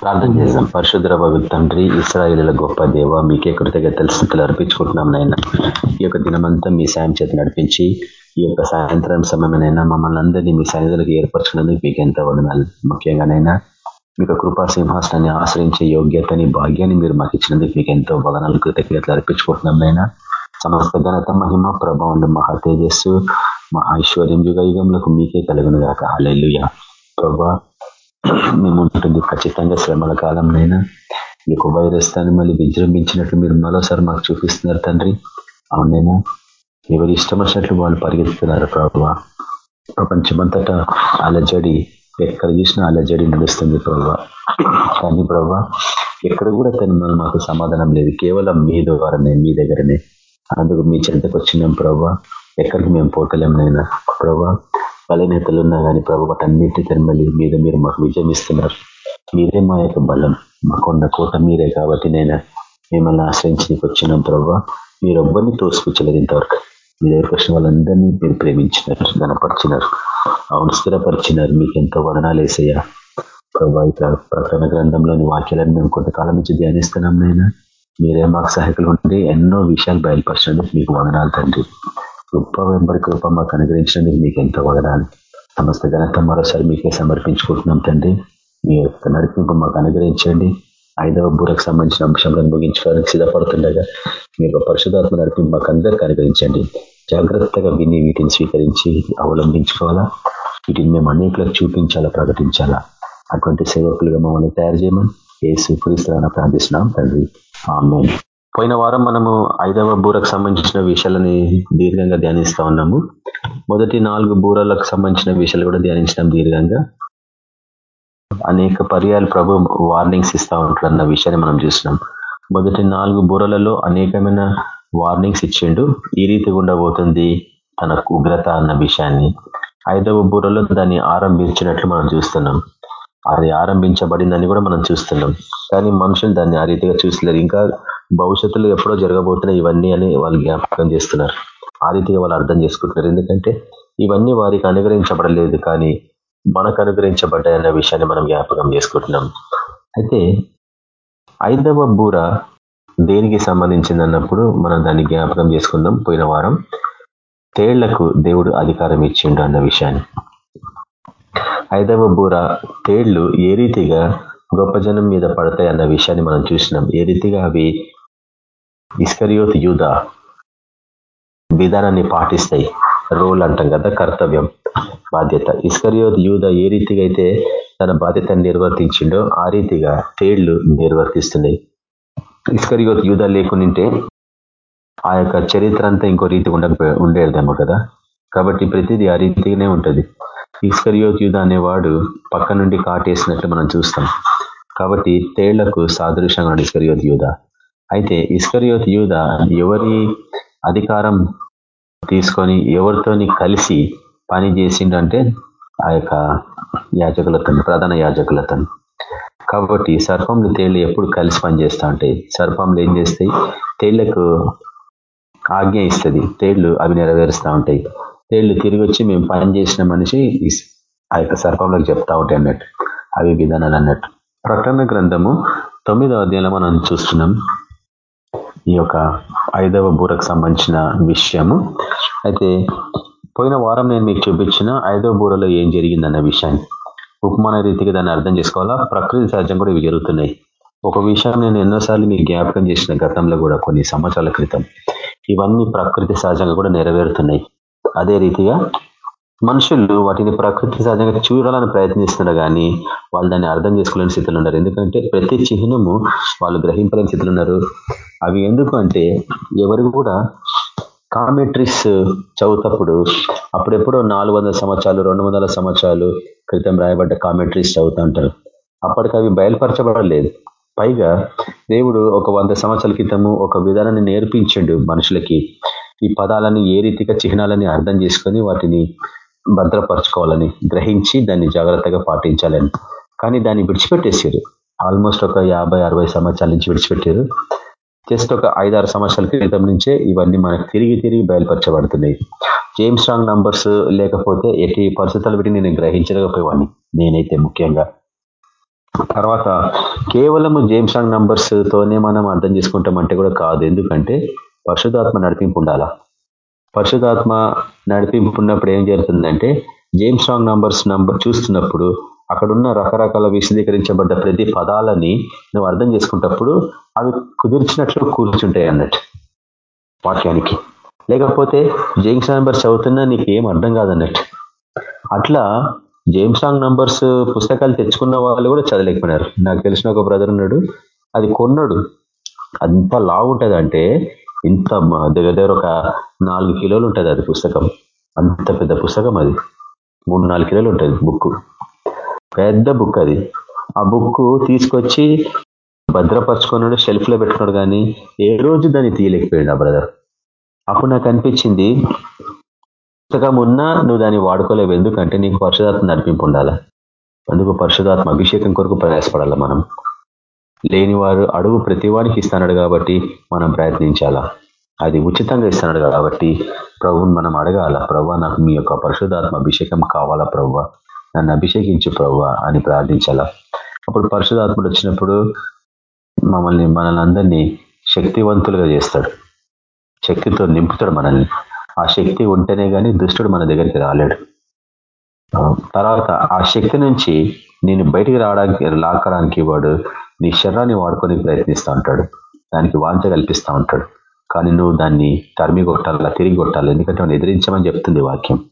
ప్రార్థన చేద్దాం పరిశుద్ర భగవత్ తండ్రి ఇస్రాయిల గొప్ప దేవ మీకే కృతజ్ఞతల స్థితులు అర్పించుకుంటున్నాం నాయన. ఈ యొక్క దినమంతా మీ సాయం చేత నడిపించి ఈ యొక్క సాయంత్రం సమయమైనా మమ్మల్ని అందరినీ మీ సన్నిధులకు ఏర్పరచుకున్నందుకు మీకు ఎంత వదనాలు. ముఖ్యంగానైనా మీకు కృపా సింహాసనాన్ని ఆశ్రయించే యోగ్యతని భాగ్యాన్ని మీరు మాకు ఇచ్చినందుకు మీకు ఎంతో వదనాలు కృతజ్ఞతలు అర్పించుకుంటున్నాం నైనా సమస్త ఘనత మహిమ ప్రభావం మహా తేజస్సు మా ఐశ్వర్యం యుగ యుగంలో మీకే కలుగును కాక హలెల్లుయ. ప్రభా మేము ఉంటుంది ఖచ్చితంగా శ్రమల కాలంనైనా మీకు వైరస్ దాన్ని మళ్ళీ విజృంభించినట్లు మీరు మరోసారి మాకు చూపిస్తున్నారు తండ్రి. అవునైనా ఎవరు ఇష్టం వచ్చినట్లు వాళ్ళు పరిగెత్తుతున్నారు ప్రభావ ప్రపంచమంతటా అలజడి ఎక్కడ చూసినా అలజడి నడుస్తుంది ప్రభావ కానీ ప్రభావ ఎక్కడ కూడా తను మనం మాకు సమాధానం లేదు. కేవలం మీ ద్వారానే మీ దగ్గరనే. అందుకు మీ చెంతకు వచ్చినాం ప్రభావ ఎక్కడికి మేము పోతలేంనైనా ప్రభా బలహీనతలు ఉన్నా కానీ ప్రభు వాటన్నిటి తరిమలి మీద మీరు మాకు విజయం ఇస్తున్నారు. మీరే మా యొక్క బలం. మాకున్న కోట మీరే కాబట్టి నేను మిమ్మల్ని ఆశ్రయించడానికి వచ్చినాం ప్రభావ మీరు ఎవ్వరిని తోసుకొచ్చలేదు ఇంతవరకు. మీ దగ్గర వచ్చిన వాళ్ళందరినీ మీరు ప్రేమించినారు గనపరిచినారు అవును స్థిరపరిచినారు. మీకు ఎంతో వదనాలు వేసయ్యా. ప్రభా ఇక ప్రకటన గ్రంథంలోని వాక్యాలను మేము కొంతకాలం నుంచి ధ్యానిస్తున్నాం నైనా. మీరే మాకు సహాయకులు ఉంటే ఎన్నో విషయాలు బయలుపరచండి మీకు వదనాలు తండ్రి. గొప్ప వెంబడి కృప మాకు అనుగ్రహించినందుకు మీకు ఎంతో వదనాలు. సమస్త ఘనత మరోసారి మీకే సమర్పించుకుంటున్నాం తండ్రి. మీ యొక్క నడిపింపు మాకు అనుగ్రహించండి. ఐదవ బూరకు సంబంధించిన అంశాలను ముగించుకోవడానికి సిద్ధపడుతుండగా మీ యొక్క పరిశుధాత్మ నడిపింపు మాకు అందరికీ అనుగ్రహించండి. జాగ్రత్తగా విని వీటిని స్వీకరించి అవలంబించుకోవాలా? వీటిని మేము అనేకలకు చూపించాలా? ప్రకటించాలా? అటువంటి సేవకులుగా మమ్మల్ని తయారు చేయమని ఏ స్వీకరిస్తారని ప్రార్థిస్తున్నాం తండ్రి. ఆమె పోయిన వారం మనము ఐదవ బూరకు సంబంధించిన విషయాలని దీర్ఘంగా ధ్యానిస్తూ ఉన్నాము. మొదటి నాలుగు బూరలకు సంబంధించిన విషయాలు కూడా ధ్యానించినాం దీర్ఘంగా. అనేక పర్యాలు ప్రభు వార్నింగ్స్ ఇస్తూ ఉంటాడు అన్న విషయాన్ని మనం చూసినాం. మొదటి నాలుగు బూరలలో అనేకమైన వార్నింగ్స్ ఇచ్చిండు. ఈ రీతి ఉండబోతుంది తన ఉగ్రత అన్న విషయాన్ని. ఐదవ బూరలో దాన్ని ఆరంభించినట్లు మనం చూస్తున్నాం. అది ఆరంభించబడిందని కూడా మనం చూస్తున్నాం. కానీ మనుషులు దాన్ని ఆ రీతిగా చూసలేరు ఇంకా భవిష్యత్తులో ఎప్పుడో జరగబోతున్నాయి ఇవన్నీ అని వాళ్ళు జ్ఞాపకం చేస్తున్నారు. ఆ రీతిగా వాళ్ళు అర్థం చేసుకుంటున్నారు. ఎందుకంటే ఇవన్నీ వారికి అనుగ్రహించబడలేదు. కానీ మనకు అనుగ్రహించబడ్డాయన్న విషయాన్ని మనం జ్ఞాపకం చేసుకుంటున్నాం. అయితే ఐదవ బూర దేనికి సంబంధించింది అన్నప్పుడు మనం దాన్ని జ్ఞాపకం చేసుకుందాం. పోయిన వారం తేళ్ళకు దేవుడు అధికారం ఇచ్చిండు అన్న విషయాన్ని. ఐదవ బూర తేళ్ళు ఏ రీతిగా గొప్ప జనం మీద పడతాయి అన్న విషయాన్ని మనం చూసినాం. ఏ రీతిగా అవి ఇస్కరియోత్ యూధ విధానాన్ని పాటిస్తాయి? రోల్ అంటాం కదా కర్తవ్యం బాధ్యత. ఇస్కరియోత్ యూధ ఏ రీతిగా అయితే తన బాధ్యతను నిర్వర్తించిండో ఆ రీతిగా తేళ్ళు నిర్వర్తిస్తున్నాయి. ఇస్కరియోత్ యూధ లేకుంటే ఆ యొక్క చరిత్ర అంతా ఇంకో రీతి ఉండక ఉండేదేమో కదా. కాబట్టి ప్రతిదీ ఆ రీతిగానే ఉంటుంది. ఇస్కరియోత్ యూధ అనేవాడు పక్క నుండి కాటేసినట్లు మనం చూస్తాం. కాబట్టి తేళ్ళకు సాదృశ్యంగా ఇస్కరియోత్ యూధ అయితే ఇస్కరియోత్ యూధ ఎవరి అధికారం తీసుకొని ఎవరితోని కలిసి పని చేసిండంటే ఆ యొక్క యాజకులతో ప్రధాన యాజకులతో కాబట్టి సర్పంలు తేళ్ళు ఎప్పుడు కలిసి పనిచేస్తూ ఉంటాయి సర్పంలు ఏం చేస్తాయి? తేళ్ళకు ఆజ్ఞ ఇస్తుంది. తేళ్ళు అవి నెరవేరుస్తూ ఉంటాయి. తేళ్ళు తిరిగి వచ్చి మేము పని చేసిన మనిషి ఆ యొక్క సర్పంలోకి చెప్తా ఉంటాయి అన్నట్టు. అవి విధానాలు అన్నట్టు. ప్రకటన గ్రంథము తొమ్మిదవ అధ్యాయంలో మనం చూస్తున్నాం. ఈ యొక్క ఐదవ బూరకు సంబంధించిన విషయము. అయితే పోయిన వారం నేను మీకు చూపించిన ఐదవ బూరలో ఏం జరిగిందన్న విషయాన్ని. ఉపమాన రీతికి దాన్ని అర్థం చేసుకోవాలా? ప్రకృతి సహజం కూడా ఇవి జరుగుతున్నాయి. ఒక విషయం నేను ఎన్నోసార్లు మీకు జ్ఞాపకం చేసిన గతంలో కూడా కొన్ని సంవత్సరాల క్రితం. ఇవన్నీ ప్రకృతి సహజంగా కూడా నెరవేరుతున్నాయి. అదే రీతిగా మనుషులు వాటిని ప్రకృతి సహజంగా చూడాలని ప్రయత్నిస్తున్నారు కానీ వాళ్ళు దాన్ని అర్థం చేసుకోలేని స్థితిలో ఉన్నారు. ఎందుకంటే ప్రతి చిహ్నము వాళ్ళు గ్రహింపలేని స్థితిలో ఉన్నారు. అవి ఎందుకు అంటే ఎవరు కూడా కామెంట్రీస్ చదువుతప్పుడు అప్పుడెప్పుడో నాలుగు వందల సంవత్సరాలు రెండు వందల సంవత్సరాలు క్రితం రాయబడ్డ కామెంట్రీస్ చదువుతూ ఉంటారు. అప్పటికి అవి బయలుపరచబడలేదు. పైగా దేవుడు ఒక వంద సంవత్సరాల క్రితము ఒక విధానాన్ని నేర్పించిండు మనుషులకి. ఈ పదాలని ఏ రీతిగా చిహ్నాలని అర్థం చేసుకొని వాటిని భద్రపరచుకోవాలని గ్రహించి దాన్ని జాగ్రత్తగా పాటించాలని. కానీ దాన్ని విడిచిపెట్టేసారు ఆల్మోస్ట్ ఒక యాభై అరవై సంవత్సరాల నుంచి విడిచిపెట్టారు. జస్ట్ ఒక ఐదారు సంవత్సరాల క్రితం నుంచే ఇవన్నీ మనకు తిరిగి తిరిగి బయలుపరచబడుతున్నాయి. జేమ్స్ రాంగ్ నంబర్స్ లేకపోతే ఎట్టి పరిస్థితులు పెట్టి నేను గ్రహించలేకపోయేవాడిని నేనైతే ముఖ్యంగా. తర్వాత కేవలము జేమ్స్ రాంగ్ నంబర్స్తోనే మనం అర్థం చేసుకుంటామంటే కూడా కాదు. ఎందుకంటే పరిశుధాత్మ నడిపింపు ఉండాలా? పరిశుధాత్మ నడిపింపు ఉన్నప్పుడు ఏం జరుగుతుందంటే జేమ్స్ స్ట్రాంగ్ నంబర్స్ నంబర్ చూస్తున్నప్పుడు అక్కడున్న రకరకాల విశదీకరించబడ్డ ప్రతి పదాలని నువ్వు అర్థం చేసుకుంటప్పుడు అవి కుదిర్చినట్లు కూర్చుంటాయి అన్నట్టు వాక్యానికి. లేకపోతే జేమ్స్ నంబర్స్ చదువుతున్నా నీకు ఏం అర్థం కాదన్నట్టు. అట్లా జేమ్సాంగ్ నంబర్స్ పుస్తకాలు తెచ్చుకున్న వాళ్ళు కూడా చదవలేకపోయినారు. నాకు తెలిసిన ఒక బ్రదర్ ఉన్నాడు అది కొన్నాడు. అంత లావు ఉంటుంది అంటే ఇంత దగ్గర దగ్గర ఒక నాలుగు కిలోలు ఉంటుంది అది పుస్తకం. అంత పెద్ద పుస్తకం అది. మూడు నాలుగు కిలోలు ఉంటుంది బుక్ పెద్ద బుక్ అది. ఆ బుక్ తీసుకొచ్చి భద్రపరచుకున్నాడు షెల్ఫ్లో పెట్టుకున్నాడు కానీ ఏ రోజు దాన్ని తీయలేకపోయాడు ఆ బ్రదర్. అప్పుడు నాకు అనిపించింది పుస్తకం ఉన్నా నువ్వు దాన్ని వాడుకోలేవు. ఎందుకంటే నీకు పరిశుధాత్మ నడిపింపు ఉండాలా? అందుకు పరిశుధాత్మ అభిషేకం కొరకు ప్రయాసపడాలా మనం? లేని వారు అడుగు ప్రతివాడికి ఇస్తున్నాడు కాబట్టి మనం ప్రయత్నించాలా? అది ఉచితంగా ఇస్తున్నాడు కాబట్టి ప్రభుని మనం అడగాల? ప్రభు నాకు మీ యొక్క పరిశుధాత్మ అభిషేకం కావాలా ప్రభు నన్ను అభిషేకించు ప్రభు అని ప్రార్థించాలా? అప్పుడు పరిశుధాత్ముడు వచ్చినప్పుడు మమ్మల్ని మనల్ని అందరినీ శక్తివంతులుగా చేస్తాడు. శక్తితో నింపుతాడు మనల్ని. ఆ శక్తి ఉంటేనే కానీ దుష్టుడు మన దగ్గరికి రాలేడు. తర్వాత ఆ శక్తి నుంచి నేను బయటికి రావడానికి లాక్కడానికి వాడు నీ శరీరాన్ని వాడుకొని ప్రయత్నిస్తూ ఉంటాడు. దానికి వాంచ కల్పిస్తూ ఉంటాడు. కానీ నువ్వు దాన్ని తరిమి కొట్టాలా తిరిగి కొట్టాలి? ఎందుకంటే మనం ఎదిరించమని చెప్తుంది వాక్యం.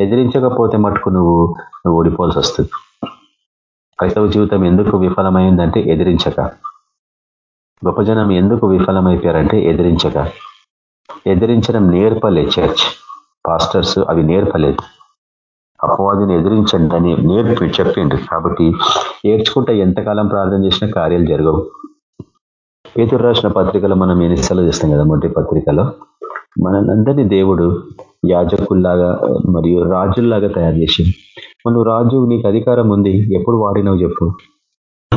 ఎదిరించకపోతే మటుకు నువ్వు నువ్వు ఓడిపోవాల్సి వస్తుంది. క్రైస్తవ జీవితం ఎందుకు విఫలమైందంటే ఎదిరించక. గొప్ప జనం ఎందుకు విఫలమైపోయారంటే ఎదిరించక. ఎదిరించడం నేర్పలే చర్చ్. పాస్టర్స్ అవి నేర్పలేదు. అపవాదిని ఎదిరించండి అని నేర్పి చెప్పిండు కాబట్టి ఏడ్చుకుంటే ఎంతకాలం ప్రార్థన చేసినా కార్యాలు జరగవు. పేతురు రాసిన పత్రికలో మనం ఎన్నిసార్లు చేస్తాం కదా మొదటి పత్రికలో? మనందరినీ దేవుడు యాజకుల్లాగా మరియు రాజుల్లాగా తయారు చేసి నువ్వు రాజు నీకు అధికారం ఉంది. ఎప్పుడు వాడినవు చెప్పు.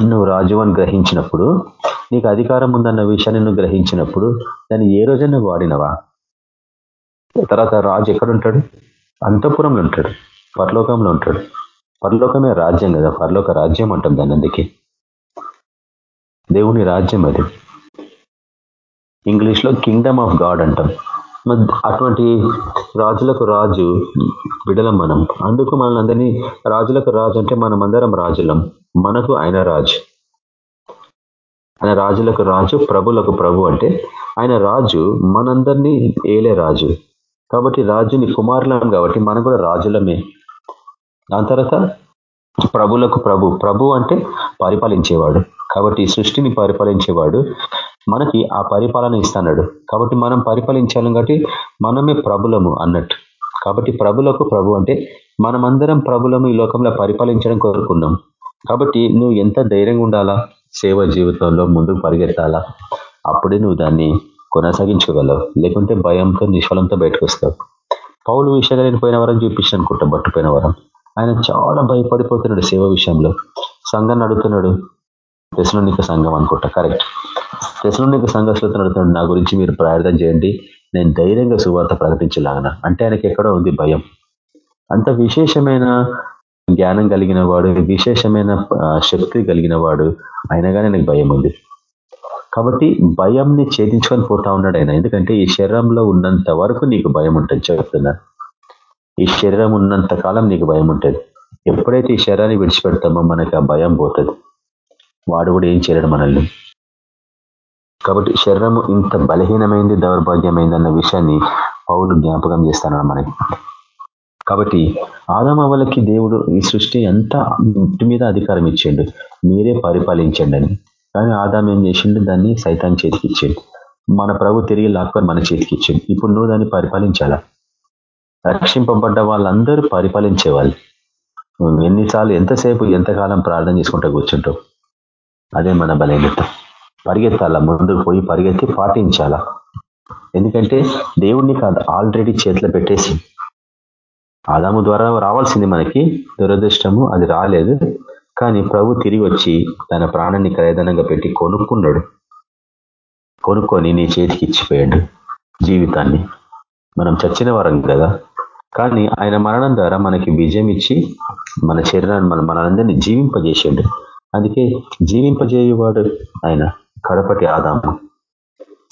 నువ్వు రాజు అని గ్రహించినప్పుడు నీకు అధికారం ఉందన్న విషయాన్ని నువ్వు గ్రహించినప్పుడు దాన్ని ఏ రోజైనా వాడినవా? తర్వాత రాజు ఎక్కడుంటాడు? అంతఃపురంలో ఉంటాడు. పరలోకంలో ఉంటాడు. పరలోకమే రాజ్యం కదా. పరలోక రాజ్యం అంటాం దాని అందుకే. దేవుని రాజ్యం అది. ఇంగ్లీష్లో కింగ్డమ్ ఆఫ్ గాడ్ అంటాం. అటువంటి రాజులకు రాజు విడలం మనం. అందుకు మనల్ని అందరినీ రాజులకు రాజు అంటే మనం అందరం రాజులం. మనకు ఆయన రాజు. ఆయన రాజులకు రాజు ప్రభులకు ప్రభు అంటే ఆయన రాజు మనందరినీ ఏలే రాజు. కాబట్టి రాజుని కుమారులం కాబట్టి మనం కూడా రాజులమే. దాని తర్వాత ప్రభులకు ప్రభు ప్రభు అంటే పరిపాలించేవాడు. కాబట్టి సృష్టిని పరిపాలించేవాడు. మనకి ఆ పరిపాలన ఇస్తున్నాడు కాబట్టి మనం పరిపాలించాలి కాబట్టి మనమే ప్రభులము అన్నట్టు. కాబట్టి ప్రభులకు ప్రభు అంటే మనమందరం ప్రభులము ఈ లోకంలో పరిపాలించడం కోరుకున్నాం. కాబట్టి నువ్వు ఎంత ధైర్యంగా ఉండాలా? సేవ జీవితంలో ముందుకు పరిగెత్తాలా? అప్పుడే నువ్వు దాన్ని కొనసాగించగలవు. లేకుంటే భయంతో నిష్ఫలంతో బయటకు వస్తావు. పౌలు విషయంగా నేను పోయిన వరం చూపించాను అనుకుంటా బట్టుపోయిన వరం. ఆయన చాలా భయపడిపోతున్నాడు సేవ విషయంలో. సంఘం అడుగుతున్నాడు తెసలోనిక సంఘం అనుకుంటా. కరెక్ట్ తెసలోనిక సంఘస్థులతో నడుతున్నాడు నా గురించి మీరు ప్రార్థన చేయండి. నేను ధైర్యంగా సువార్త ప్రకటించలాగన. అంటే ఆయనకి ఎక్కడో ఉంది భయం. అంత విశేషమైన జ్ఞానం కలిగిన వాడు విశేషమైన శక్తి కలిగిన వాడు అయినగానే నాకు భయం ఉంది. కాబట్టి భయంని ఛేదించుకొని పోతా ఉన్నాడు ఆయన. ఎందుకంటే ఈ శరీరంలో ఉన్నంత వరకు నీకు భయం ఉంటుంది. చెప్తున్నాను ఈ శరీరం ఉన్నంత కాలం నీకు భయం ఉంటుంది. ఎప్పుడైతే ఈ శరీరాన్ని విడిచిపెడతామో మనకి ఆ భయం పోతుంది. వాడు కూడా ఏం చేయడు మనల్ని. కాబట్టి శరీరము ఇంత బలహీనమైంది దౌర్భాగ్యమైంది అన్న విషయాన్ని పౌలు జ్ఞాపకం చేస్తాను మనకి. కాబట్టి ఆదామవలకి దేవుడు ఈ సృష్టి అంతా ఇంటి మీద అధికారం ఇచ్చిండు. మీరే పరిపాలించండి అని. కానీ ఆదాం ఏం చేసిండు? దాన్ని సైతాన్ని చేతికిచ్చిండు మన ప్రభు తిరిగి లాక్కొని మన చేతికిచ్చిండు ఇప్పుడు నువ్వు దాన్ని పరిపాలించాలా? రక్షింపబడ్డ వాళ్ళందరూ పరిపాలించేవాళ్ళు. ఎన్నిసార్లు ఎంతసేపు ఎంతకాలం ప్రార్థన చేసుకుంటూ కూర్చుంటావు? అదే మన బలహీనత. పరిగెత్తాల? ముందుకు పోయి పరిగెత్తి పాటించాలా? ఎందుకంటే దేవుణ్ణి కాదు ఆల్రెడీ చేతిలో పెట్టేసి ఆదాము ద్వారా రావాల్సింది మనకి దురదృష్టము అది రాలేదు. కానీ ప్రభు తిరిగి వచ్చి తన ప్రాణాన్ని క్రయదనంగా పెట్టి కొనుక్కున్నాడు. కొనుక్కొని నీ చేతికి ఇచ్చిపోయాడు జీవితాన్ని. మనం చచ్చిన వరం కదా. కానీ ఆయన మరణం ద్వారా మనకి విజయం ఇచ్చి మన శరీరాన్ని మన మనందరినీ జీవింపజేసిండు. అందుకే జీవింపజేయవాడు ఆయన కడపటి ఆదాము.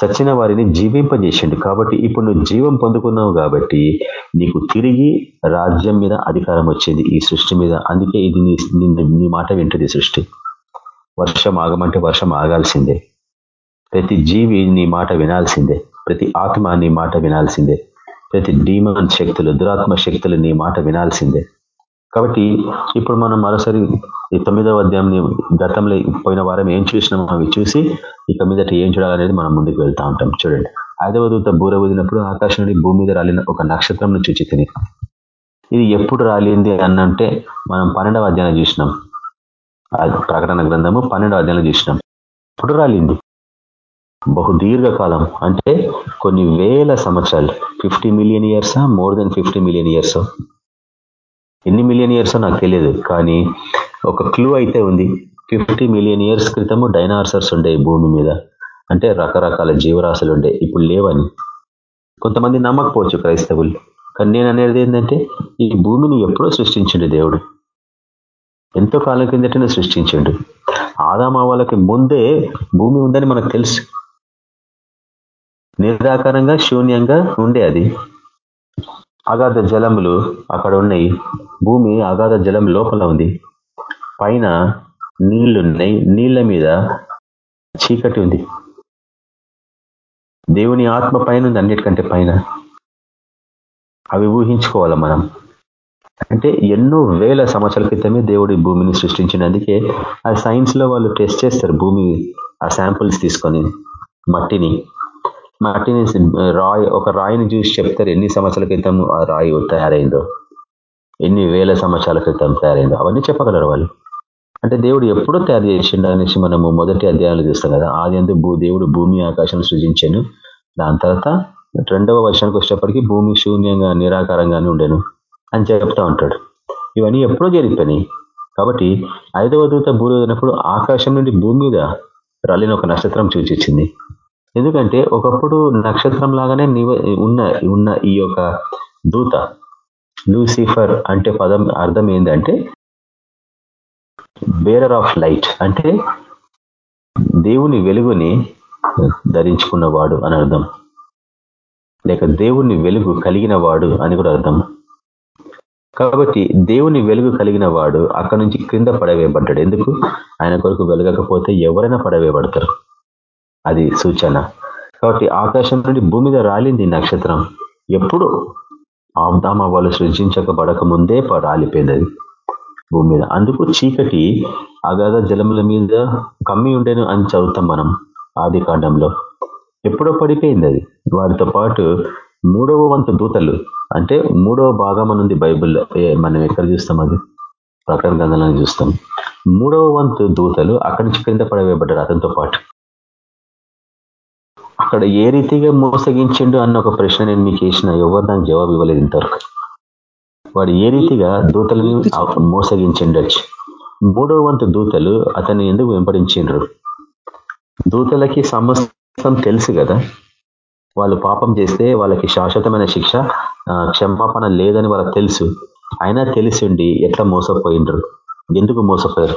చచ్చిన వారిని జీవింపజేసిండు. కాబట్టి ఇప్పుడు నువ్వు జీవం పొందుకున్నావు కాబట్టి నీకు తిరిగి రాజ్యం మీద అధికారం వచ్చేది ఈ సృష్టి మీద. అందుకే ఇది నీ నీ మాట వింటుంది సృష్టి. వర్షం ఆగమంటే వర్షం ఆగాల్సిందే. ప్రతి జీవి నీ మాట వినాల్సిందే. ప్రతి ఆత్మ నీ మాట వినాల్సిందే. ప్రతి డీమన్ శక్తులు దురాత్మ శక్తులు నీ మాట వినాల్సిందే. కాబట్టి ఇప్పుడు మనం మరోసారి ఈ తొమ్మిదవ అధ్యాయం గతంలో పోయిన వారం ఏం చూసినామో అవి చూసి ఇక మీదట ఏం చూడాలనేది మనం ముందుకు వెళ్తా ఉంటాం. చూడండి. ఐదవ దూత బూర వదినప్పుడు ఆకాశం నుండి భూమి మీద రాలిన ఒక నక్షత్రం చూచి తిని ఇది ఎప్పుడు రాలింది అన్నంటే మనం పన్నెండవ అధ్యాయం చూసినాం. ప్రకటన గ్రంథము పన్నెండవ అధ్యాయంలో చూసినాం. ఇప్పుడు రాలింది? బహు దీర్ఘకాలం అంటే కొన్ని వేల సంవత్సరాలు. Fifty million ఇయర్సా? More than fifty million years. ఎన్ని మిలియన్ ఇయర్స్ నాకు తెలియదు. కానీ ఒక క్లూ అయితే ఉంది. ఫిఫ్టీ మిలియన్ ఇయర్స్ క్రితము డైనాసర్స్ ఉండే భూమి మీద. అంటే రకరకాల జీవరాశులు ఉండే. ఇప్పుడు లేవని. కొంతమంది నమ్మకపోవచ్చు క్రైస్తవులు. కానీ నేను అనేది ఏంటంటే ఈ భూమిని ఎప్పుడో సృష్టించిండు దేవుడు. ఎంతో కాలం కిందటనే సృష్టించిండు. ఆదామావాళ్ళకి ముందే భూమి ఉందని మనకు తెలుసు. నిరాకారంగా శూన్యంగా ఉండే అది. అగాధ జలములు అక్కడ ఉన్నాయి. భూమి అగాధ జలం లోపల ఉంది. పైన నీళ్ళున్నాయి. నీళ్ళ మీద చీకటి ఉంది. దేవుని ఆత్మ పైన ఉంది అన్నిటికంటే పైన. అవి ఊహించుకోవాలి మనం? అంటే ఎన్నో వేల సంవత్సరాల క్రితమే దేవుడి భూమిని సృష్టించినందుకే ఆ సైన్స్లో వాళ్ళు టెస్ట్ చేస్తారు భూమి ఆ శాంపుల్స్ తీసుకొని మట్టిని. మట్టిని రాయి uh, ఒక రాయిని చూసి చెప్తారు ఎన్ని సంవత్సరాల క్రితం ఆ రాయి తయారైందో? ఎన్ని వేల సంవత్సరాల క్రితం తయారైందో? అవన్నీ చెప్పగలరు వాళ్ళు? అంటే దేవుడు ఎప్పుడూ తయారు చేసిండు అనేసి మనము మొదటి అధ్యాయాలు చూస్తాం కదా. ఆది అందు దేవుడు భూమి ఆకాశం సృజించాను. దాని తర్వాత రెండవ వర్షానికి వచ్చేటప్పటికి భూమి శూన్యంగా నిరాకారంగానే ఉండేను అని చెప్తా ఉంటాడు. ఇవన్నీ ఎప్పుడో జరిగిపోయినాయి. కాబట్టి ఐదవ దూత భూరోదినప్పుడు ఆకాశం నుండి భూమి మీద రాలిన ఒక నక్షత్రం చూచిచ్చింది ఎందుకంటే ఒకప్పుడు నక్షత్రం లాగానే ఉన్న ఉన్న ఈ యొక్క దూత లూసిఫర్ అంటే పదం అర్థం ఏంటంటే బేరర్ ఆఫ్ లైట్ అంటే దేవుని వెలుగుని ధరించుకున్నవాడు అని అర్థం. లేక దేవుని వెలుగు కలిగిన వాడు అని కూడా అర్థం. కాబట్టి దేవుని వెలుగు కలిగిన వాడు అక్కడి నుంచి క్రింద పడవేయబడ్డాడు. ఎందుకు? ఆయన కొరకు వెలగకపోతే ఎవరైనా పడవేయబడతారు. అది సూచన. కాబట్టి ఆకాశం నుండి భూమి మీద రాలింది నక్షత్రం. ఎప్పుడు? ఆమ్దామ వాళ్ళు సృజించకబడక ముందే రాలిపోయింది అది. భూమి మీద. అందుకు చీకటి అగాధ జలముల మీద కమ్మి ఉండేను అని చదువుతాం మనం ఆది కాండంలో. ఎప్పుడో పడిపోయింది అది. వారితో పాటు మూడవ వంతు దూతలు. అంటే మూడవ భాగం ఉంది బైబిల్లో మనం ఎక్కడ చూస్తాం అది? ప్రకటన గ్రంథాలను చూస్తాం. మూడవ వంతు దూతలు అక్కడి నుంచి కింద పడవేయబడ్డారు అతనితో పాటు. అక్కడ ఏ రీతిగా మోసగించిండు అన్న ఒక ప్రశ్న నేను మీకు వేసిన ఎవరు దానికి జవాబు ఇవ్వలేదు ఇంతవరకు. వాడు ఏ రీతిగా దూతలను మోసగించిండొచ్చు మూడవ వంతు దూతలు అతన్ని ఎందుకు వెంపడించిండ్రు? దూతలకి సమస్తం తెలుసు కదా. వాళ్ళు పాపం చేస్తే వాళ్ళకి శాశ్వతమైన శిక్ష క్షమాపణ లేదని వాళ్ళకి తెలుసు. అయినా తెలిసిండి ఎట్లా మోసపోయిండ్రు? ఎందుకు మోసపోయారు?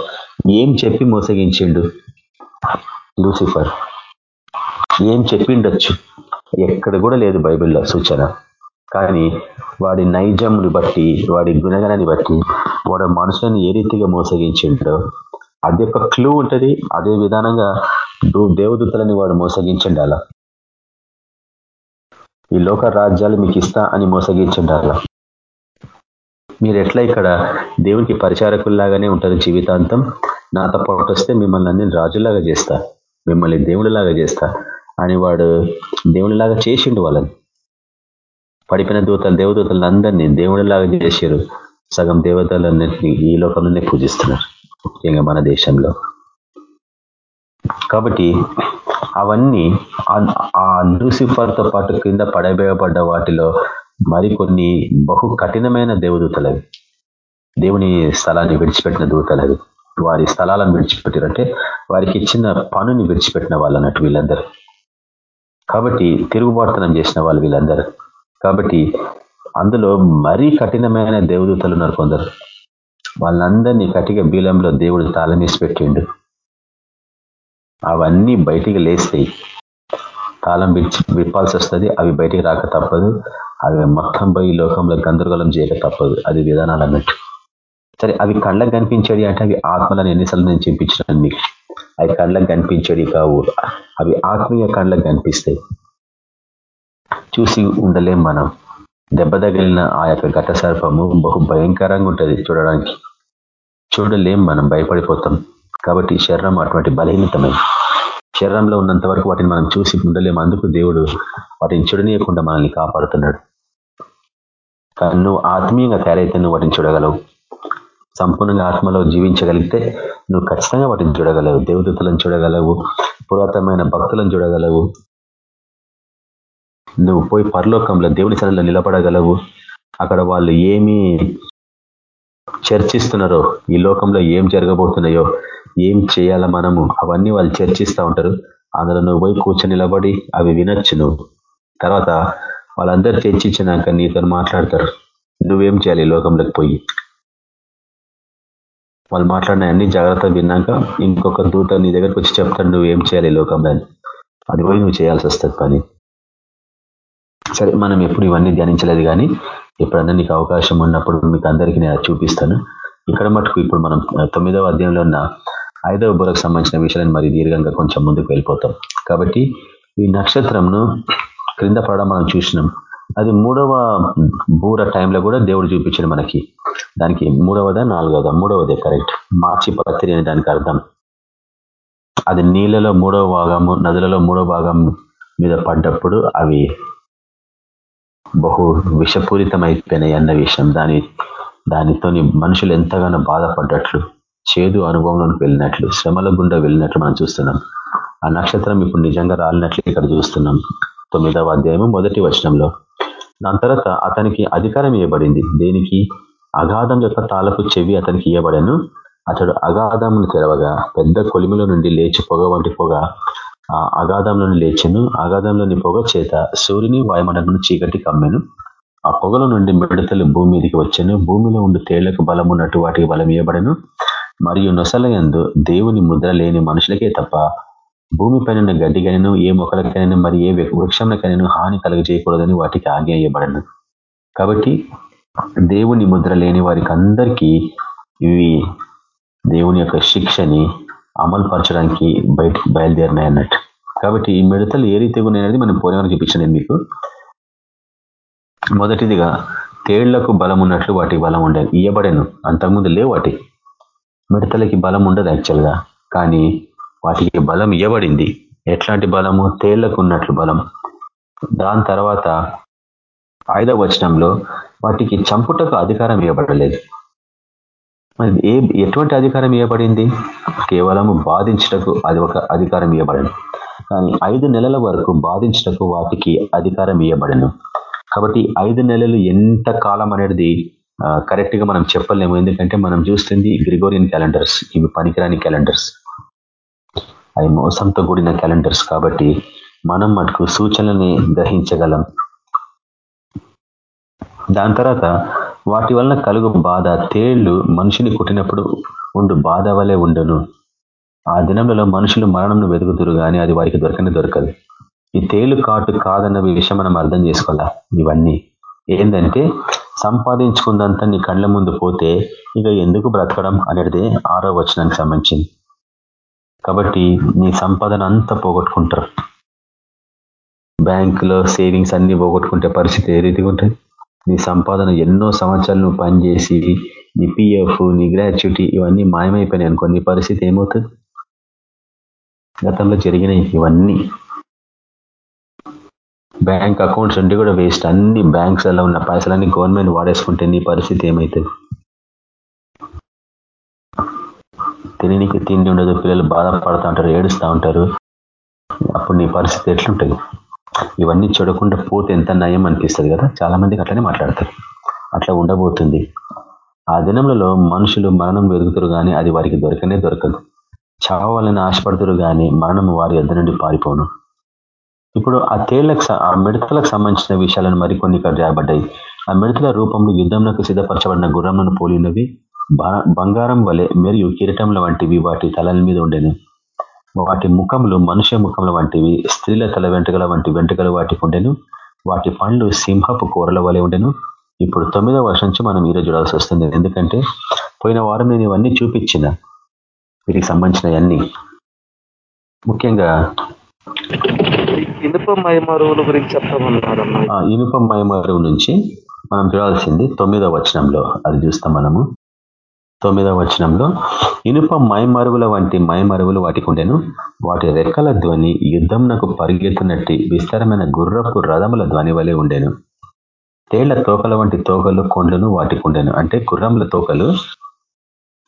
ఏం చెప్పి మోసగించిండు? లూసిఫర్. ఏం చెప్పిండొచ్చు? ఎక్కడ కూడా లేదు బైబిల్లో సూచన. కానీ వాడి నైజంని బట్టి వాడి గుణగణాన్ని బట్టి వాడు మనుషులను ఏ రీతిగా మోసగించిండో అది ఒక క్లూ ఉంటుంది అదే విధానంగా దేవదూతలని వాడు మోసగించండి అలా ఈ లోక రాజ్యాలు మీకు ఇస్తా అని మోసగించండి అలా మీరు ఎట్లా ఇక్కడ దేవునికి పరిచారకుల్లాగానే ఉంటారు జీవితాంతం? నాతో పాటు వస్తే మిమ్మల్ని అన్ని రాజులాగా చేస్తా మిమ్మల్ని దేవుడిలాగా చేస్తా. అని వాడు దేవునిలాగా చేసిండు వాళ్ళని. పడిపోయిన దూతలు దేవదూతలను అందరినీ దేవునిలాగా చేశారు సగం దేవతలన్నింటినీ ఈ లోకంలోనే పూజిస్తున్నారు. ముఖ్యంగా మన దేశంలో. కాబట్టి అవన్నీ ఆ లూసిఫర్తో పాటు కింద పడబేయబడ్డ వాటిలో మరికొన్ని బహు కఠినమైన దేవదూతలవి. దేవుని స్థలాన్ని విడిచిపెట్టిన దూతలవి. వారి స్థలాలను విడిచిపెట్టారంటే వారికి ఇచ్చిన పనుని విడిచిపెట్టిన వాళ్ళు అన్నట్టు వీళ్ళందరూ. కాబట్టి తిరుగుబాటుతనం చేసిన వాళ్ళు వీళ్ళందరూ. కాబట్టి అందులో మరీ కఠినమైన దేవదూతలు ఉన్నారు కొందరు. వాళ్ళందరినీ కటిక బీలంలో దేవుడు తాళమేసి పెట్టిండు. అవన్నీ బయటికి లేస్తాయి తాళం విడిచి విప్పాల్సి వస్తుంది అవి బయటికి రాక తప్పదు అవి మొత్తం పోయి లోకంలో గందరగోళం చేయక తప్పదు. అది విధానాలు అన్నట్టు. సరే అవి కళ్ళకు కనిపించేది అంటే అవి ఆత్మలను ఎన్నిసార్లు నేను చూపించినాను మీకు. అవి కళ్ళకు కనిపించేది కావు. అవి ఆత్మీయ కళ్ళకు కనిపిస్తాయి. చూసి ఉండలేం మనం. దెబ్బ తగిలిన ఆ యొక్క ఘట సర్పము బహు భయంకరంగా ఉంటుంది చూడడానికి. చూడలేం మనం భయపడిపోతాం. కాబట్టి శరీరం అటువంటి బలహీనతమైన శరీరంలో ఉన్నంత వరకు వాటిని మనం చూసి ఉండలేము అందుకు దేవుడు వాటిని చూడనీయకుండా మనల్ని కాపాడుతున్నాడు. కానీ నువ్వు ఆత్మీయంగా తయారైతే నువ్వు వాటిని చూడగలవు. సంపూర్ణంగా ఆత్మలో జీవించగలిగితే నువ్వు ఖచ్చితంగా వాటిని చూడగలవు. దేవదూతలను చూడగలవు పురాతనమైన భక్తులను చూడగలవు. నువ్వు పోయి పరలోకంలో దేవుని సన్నిలో నిలబడగలవు. అక్కడ వాళ్ళు ఏమి చర్చిస్తున్నారో ఈ లోకంలో ఏం జరగబోతున్నాయో ఏం చేయాలా మనము అవన్నీ వాళ్ళు చర్చిస్తూ ఉంటారు. అందులో నువ్వు పోయి కూర్చొని నిలబడి అవి వినొచ్చు నువ్వు. తర్వాత వాళ్ళందరూ చర్చించినాక నీతో మాట్లాడతారు. నువ్వేం చేయాలి లోకంలోకి పోయి? వాళ్ళు మాట్లాడిన అన్ని జాగ్రత్తగా విన్నాక ఇంకొక దూత నీ దగ్గరకు వచ్చి చెప్తాడు ఏం చేయాలి లోకంలో? అది పోయి నువ్వు చేయాల్సి వస్తుంది పని. సరే మనం ఎప్పుడు ఇవన్నీ ధ్యానించలేదు కానీ ఎప్పుడన్నా నీకు అవకాశం ఉన్నప్పుడు మీకు అందరికీ నేను చూపిస్తాను. ఇక్కడ మటుకు ఇప్పుడు మనం తొమ్మిదవ అధ్యాయంలో ఉన్న ఐదవ బురకు సంబంధించిన విషయాలను మరి దీర్ఘంగా కొంచెం ముందుకు వెళ్ళిపోతాం. కాబట్టి ఈ నక్షత్రంను క్రింద పడడం మనం చూసినాం. అది మూడవ బూర టైంలో కూడా దేవుడు చూపించాడు మనకి. దానికి మూడవదా నాలుగవదా? మూడవదే కరెక్ట్ మార్చి పత్రి అనే దానికి అర్థం. అది నీళ్ళలో మూడవ భాగము నదులలో మూడవ భాగం మీద పడ్డప్పుడు అవి బహు విషపూరితమైపోయినాయి అన్న విషయం. దాని దానితో మనుషులు ఎంతగానో బాధపడ్డట్లు చేదు అనుభవంలోకి వెళ్ళినట్లు శ్రమల గుండా వెళ్ళినట్లు మనం చూస్తున్నాం. ఆ నక్షత్రం ఇప్పుడు నిజంగా రాలినట్లు ఇక్కడ చూస్తున్నాం. తొమ్మిదవ అధ్యాయము మొదటి వచనంలో. దాని తర్వాత అతనికి అధికారం ఇవ్వబడింది దేనికి? అగాధం యొక్క తాళపు చెవి అతనికి ఇవ్వబడను అతడు అగాధమును తెరవగా పెద్ద కొలిమిలో నుండి లేచి పొగ వంటి పొగ అగాధంలోని లేచెను. అగాధంలోని పొగ చేత సూర్యుని వాయుమండలను చీకటి కమ్మెను. ఆ పొగల నుండి మిడతలు భూమి మీదకి వచ్చాను. భూమిలో ఉండి తేళ్ళకు బలం ఉన్నట్టు వాటికి బలం ఇవ్వబడను మరియు నొసలయందు దేవుని ముద్ర లేని మనుషులకే తప్ప భూమి భూమిపైన గడ్డికైనను ఏ మొక్కలకైనా మరి ఏ వృక్షంకైనా హాని కలుగజేయకూడదని వాటికి ఆజ్ఞాయబడను ఇవ్వబడను కాబట్టి దేవుని ముద్ర లేని వారికి అందరికీ ఇవి దేవుని యొక్క శిక్షని అమలు పరచడానికి బయటకు బయలుదేరినాయి అన్నట్టు కాబట్టి ఈ మిడతలు ఏ రీతిగా ఉన్నాయనేది మనం పోలేమని చూపించాను మీకు. మొదటిదిగా తేళ్ళకు బలం ఉన్నట్లు వాటికి బలం ఉండేది ఇయ్యబడేను. అంతకుముందు లేవు వాటి. మిడతలకి బలం ఉండదు యాక్చువల్గా కానీ వాటికి బలం ఇవ్వబడింది ఎట్లాంటి బలము? తేళ్ళకు ఉన్నట్లు బలం దాని తర్వాత ఐదవ వచనంలో వాటికి చంపుటకు అధికారం ఇవ్వబడలేదు మరి ఏ ఎటువంటి అధికారం ఇవ్వబడింది కేవలము బాధించటకు అది ఒక అధికారం ఇవ్వబడను కానీ ఐదు నెలల వరకు బాధించటకు వాటికి అధికారం ఇవ్వబడను కాబట్టి ఐదు నెలలు ఎంత కాలం అనేది కరెక్ట్గా మనం చెప్పలేము. ఎందుకంటే మనం చూస్తుంది గ్రిగోరియన్ క్యాలెండర్స్ ఇవి పనికిరాని క్యాలెండర్స్. అవి మోసంతో కూడిన క్యాలెండర్స్ కాబట్టి మనం మటుకు సూచనల్ని గ్రహించగలం. దాని తర్వాత వాటి వలన కలుగు బాధ తేళ్ళు మనిషిని కుట్టినప్పుడు ఉండు బాధ వలె ఉండును. ఆ దినంలో మనుషులు మరణంను వెతుకుతురు కానీ అది వారికి దొరకని దొరకదు. ఈ తేలు కాటు కాదన్న విషయం మనం అర్థం చేసుకోవాలా? ఇవన్నీ. ఏంటంటే సంపాదించుకుందంతా నీ కళ్ళ ముందు పోతే ఇక ఎందుకు బ్రతకడం అనేది ఆరో వచనానికి సంబంధించింది. కాబట్టి నీ సంపాదన అంతా పోగొట్టుకుంటారు. బ్యాంకులో సేవింగ్స్ అన్ని పోగొట్టుకుంటే పరిస్థితి ఏ రీతిగా ఉంటుంది? నీ సంపాదన ఎన్నో సంవత్సరాలు నువ్వు పనిచేసి నీ పిఎఫ్ నీ గ్రాచ్యుటీ ఇవన్నీ మాయమైపోయినాయి అనుకో నీ పరిస్థితి ఏమవుతుంది? గతంలో జరిగినాయి ఇవన్నీ. బ్యాంక్ అకౌంట్స్ ఉండి కూడా వేస్ట్. అన్ని బ్యాంక్స్లో ఉన్న పైసలన్నీ గవర్నమెంట్ వాడేసుకుంటే నీ పరిస్థితి ఏమవుతుంది? తినడానికి తిండి ఉండదు పిల్లలు బాధపడుతూ ఉంటారు ఏడుస్తూ ఉంటారు. అప్పుడు నీ పరిస్థితి ఎట్లుంటుంది? ఇవన్నీ చూడకుండా పోతే ఎంత నయం అనిపిస్తుంది కదా? చాలా మందికి అట్లనే మాట్లాడతారు. అట్లా ఉండబోతుంది. ఆ దినములలో మనుషులు మరణం వెతుకుతారు కానీ అది వారికి దొరకనే దొరకదు. చావాలని ఆశపడతారు కానీ మరణం వారి ఎద్ద నుండి పారిపోను. ఇప్పుడు ఆ తేళ్ళకు ఆ మిడతలకు సంబంధించిన విషయాలను మరికొన్ని ఇక్కడ రాబడ్డాయి ఆ మిడతల రూపంలో యుద్ధంలో సిద్ధపరచబడిన గుర్రంలను పోలినవి బంగారం వలె మరియు కిరటంల వంటివి వాటి తలల మీద ఉండెను. వాటి ముఖములు మనుష్య ముఖముల వంటివి స్త్రీల తల వెంట్రుకల వంటి వెంట్రుకలు వాటికి ఉండెను. వాటి పండ్లు సింహపు కూరల వలె ఉండెను. ఇప్పుడు తొమ్మిదవ వర్షం నుంచి మనం ఈరోజు చూడాల్సి వస్తుంది. ఎందుకంటే పోయిన వారం నేను ఇవన్నీ చూపించిన. వీటికి సంబంధించిన అన్ని ముఖ్యంగా ఇనుప మైమరువుల గురించి చెప్పమన్నారు ఇనుప మైమరువు నుంచి మనం చూడాల్సింది తొమ్మిదవ వచనంలో. అది చూస్తాం మనము. తొమ్మిదవ వచనంలో ఇనుప మైమరువుల వంటి మైమరువులు వాటికి ఉండెను వాటి రెక్కల ధ్వని యుద్ధంనకు పరిగెత్తునట్టి విస్తారమైన గుర్రపు రథముల ధ్వని వలె ఉండెను. తేళ్ళ తోకల వంటి తోకలు కొండ్లను వాటికి ఉండెను అంటే గుర్రముల తోకలు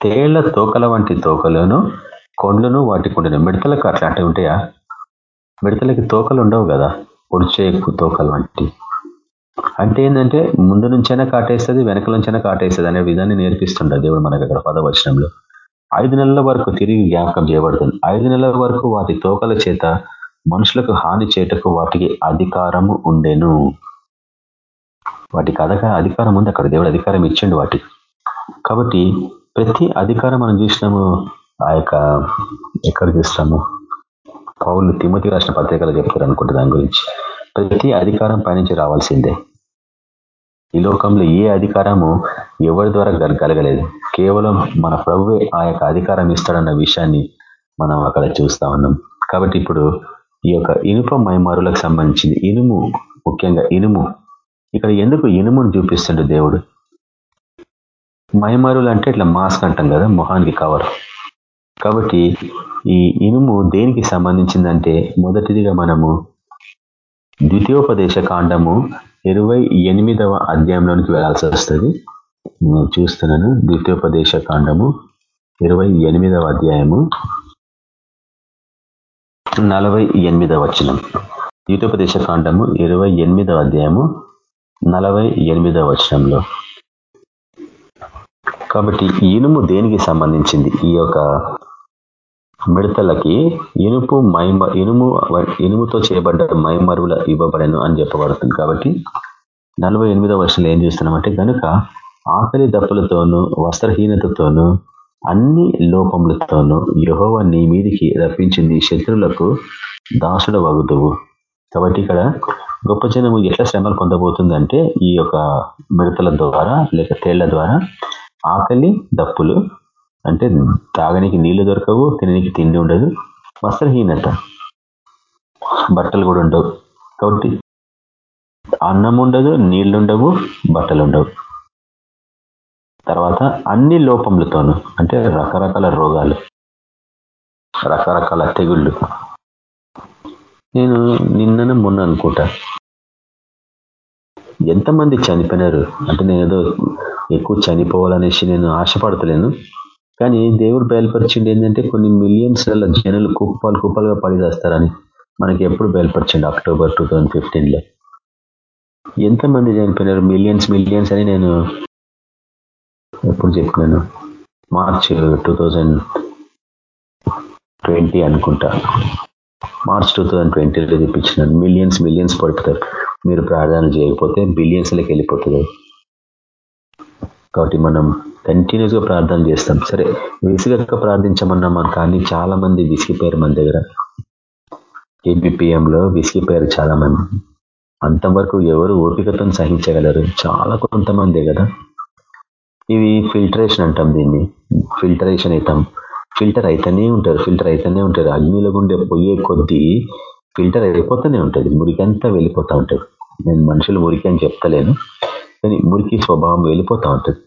తేళ్ళ తోకల వంటి తోకలను కొండ్లను వాటికి ఉండెను మిడతలకు అట్లాంటివి ఉంటాయా? మిడతలకి తోకలు ఉండవు కదా? పొడిచే తోకలు వంటి అంటే ఏంటంటే ముందు నుంచైనా కాటేస్తుంది వెనక నుంచైనా కాటేస్తుంది అనే విధాన్ని నేర్పిస్తుంటారు దేవుడు మనకు అక్కడ పదవచనంలో. ఐదు నెలల వరకు తిరిగి జ్ఞాపకం చేయబడుతుంది. ఐదు నెలల వరకు వాటి తోకల చేత మనుషులకు హాని చేయటకు వాటికి అధికారము ఉండెను. వాటికి అదక అధికారం ఉంది. అక్కడ దేవుడు అధికారం ఇచ్చిండు వాటికి. కాబట్టి ప్రతి అధికారం మనం చూసినాము ఆ యొక్క ఎక్కడ చూస్తాము? పౌలు తిమ్మతి రాసిన పత్రికలు చెప్తారు అనుకుంటే దాని గురించి. ప్రతి అధికారం పైనుంచి రావాల్సిందే. ఈ లోకంలో ఏ అధికారము ఎవరి ద్వారా కలగలేదు. కేవలం మన ప్రభువే ఆ యొక్క అధికారం ఇస్తాడన్న విషయాన్ని మనం అక్కడ చూస్తా ఉన్నాం. కాబట్టి ఇప్పుడు ఈ యొక్క ఇనుప మైమారులకు సంబంధించింది ఇనుము ముఖ్యంగా ఇనుము. ఇక్కడ ఎందుకు ఇనుమును చూపిస్తుండే దేవుడు? మైమారులు అంటే ఇట్లా మాస్క్ అంటాం కదా మొహానికి కవర్. కాబట్టి ఈ ఇనుము దేనికి సంబంధించిందంటే మొదటిదిగా మనము ద్వితీయోపదేశ కాండము ఇరవై ఎనిమిదవ అధ్యాయంలోనికి వెళ్ళాల్సి వస్తుంది. చూస్తున్నాను ద్వితీయోపదేశ కాండము ఇరవై ఎనిమిదవ అధ్యాయము నలభై ఎనిమిదవ వచనం. ద్వితీయోపదేశ కాండము ఇరవై ఎనిమిదవ అధ్యాయము నలభై ఎనిమిదవ వచనంలో. కాబట్టి ఇనుము దేనికి సంబంధించింది? ఈ యొక్క మిడతలకి ఇనుపు మైమ ఇనుము ఇనుముతో చేయబడ్డ మైమరువుల ఇవ్వబడను అని చెప్పబడుతుంది. కాబట్టి నలభై ఎనిమిదవ వర్షంలో ఏం చేస్తున్నామంటే కనుక ఆకలి దప్పులతోనూ వస్త్రహీనతతోనూ అన్ని లోపములతోనూ యహోవ నీ మీదికి రప్పించింది శత్రులకు దాసుడ వగుతువు కాబట్టి ఇక్కడ గొప్ప జనము ఎట్లా శ్రమలు పొందబోతుందంటే ఈ యొక్క మిడతల ద్వారా లేక తేళ్ళ ద్వారా ఆకలి దప్పులు అంటే తాగనికి నీళ్ళు దొరకవు తిననికి తిండి ఉండదు. వస్త్రహీనత. బట్టలు కూడా ఉండవు. కాబట్టి అన్నం ఉండదు నీళ్ళుండవు బట్టలు ఉండవు. తర్వాత అన్ని లోపములతోనూ అంటే రకరకాల రోగాలు. రకరకాల తెగుళ్ళు. నేను నిన్న మొన్న అనుకుంటా. ఎంతమంది చనిపోయినారు? అంటే నేను ఏదో ఎక్కువ చనిపోవాలనేసి నేను ఆశపడతలేను. కానీ దేవుడు బయలుపరిచింది ఏంటంటే కొన్ని మిలియన్స్ జనులు కుప్పలు కుప్పలుగా పడిదేస్తారని మనకి ఎప్పుడు బయలుపరిచిండు అక్టోబర్ టూ థౌజండ్ ఫిఫ్టీన్లో ఎంతమంది చనిపోయినారు? మిలియన్స్ మిలియన్స్ అని నేను ఎప్పుడు చెప్పినాను. మార్చ్ టూ ట్వంటీ అనుకుంటా. మార్చ్ టూ థౌజండ్ ట్వంటీలో చూపించినాను మిలియన్స్ మిలియన్స్ పడుతారు మీరు ప్రార్థన చేయకపోతే బిలియన్స్లోకి వెళ్ళిపోతుంది కాబట్టి మనం కంటిన్యూస్గా ప్రార్థన చేస్తాం. సరే విసుగక ప్రార్థించమన్నా కానీ చాలా మంది విసిగిపోయారు మన దగ్గర. ఏబిపిఎంలో విసిగిపోయారు చాలా మంది అంతవరకు ఎవరు ఓపికతో సహించగలరు? చాలా కొంతమందే కదా. ఇవి ఫిల్టరేషన్ అంటాం దీన్ని. ఫిల్టరేషన్ అవుతాం ఫిల్టర్ అయితేనే ఉంటారు. ఫిల్టర్ అయితేనే ఉంటారు. అగ్నిలో గుండె పోయే కొద్దీ ఫిల్టర్ అయిపోతూనే ఉంటుంది. మురికంతా వెళ్ళిపోతూ ఉంటుంది. నేను మనుషులు మురికి అని చెప్తలేను. కానీ మురికి స్వభావం వెళ్ళిపోతూ ఉంటుంది.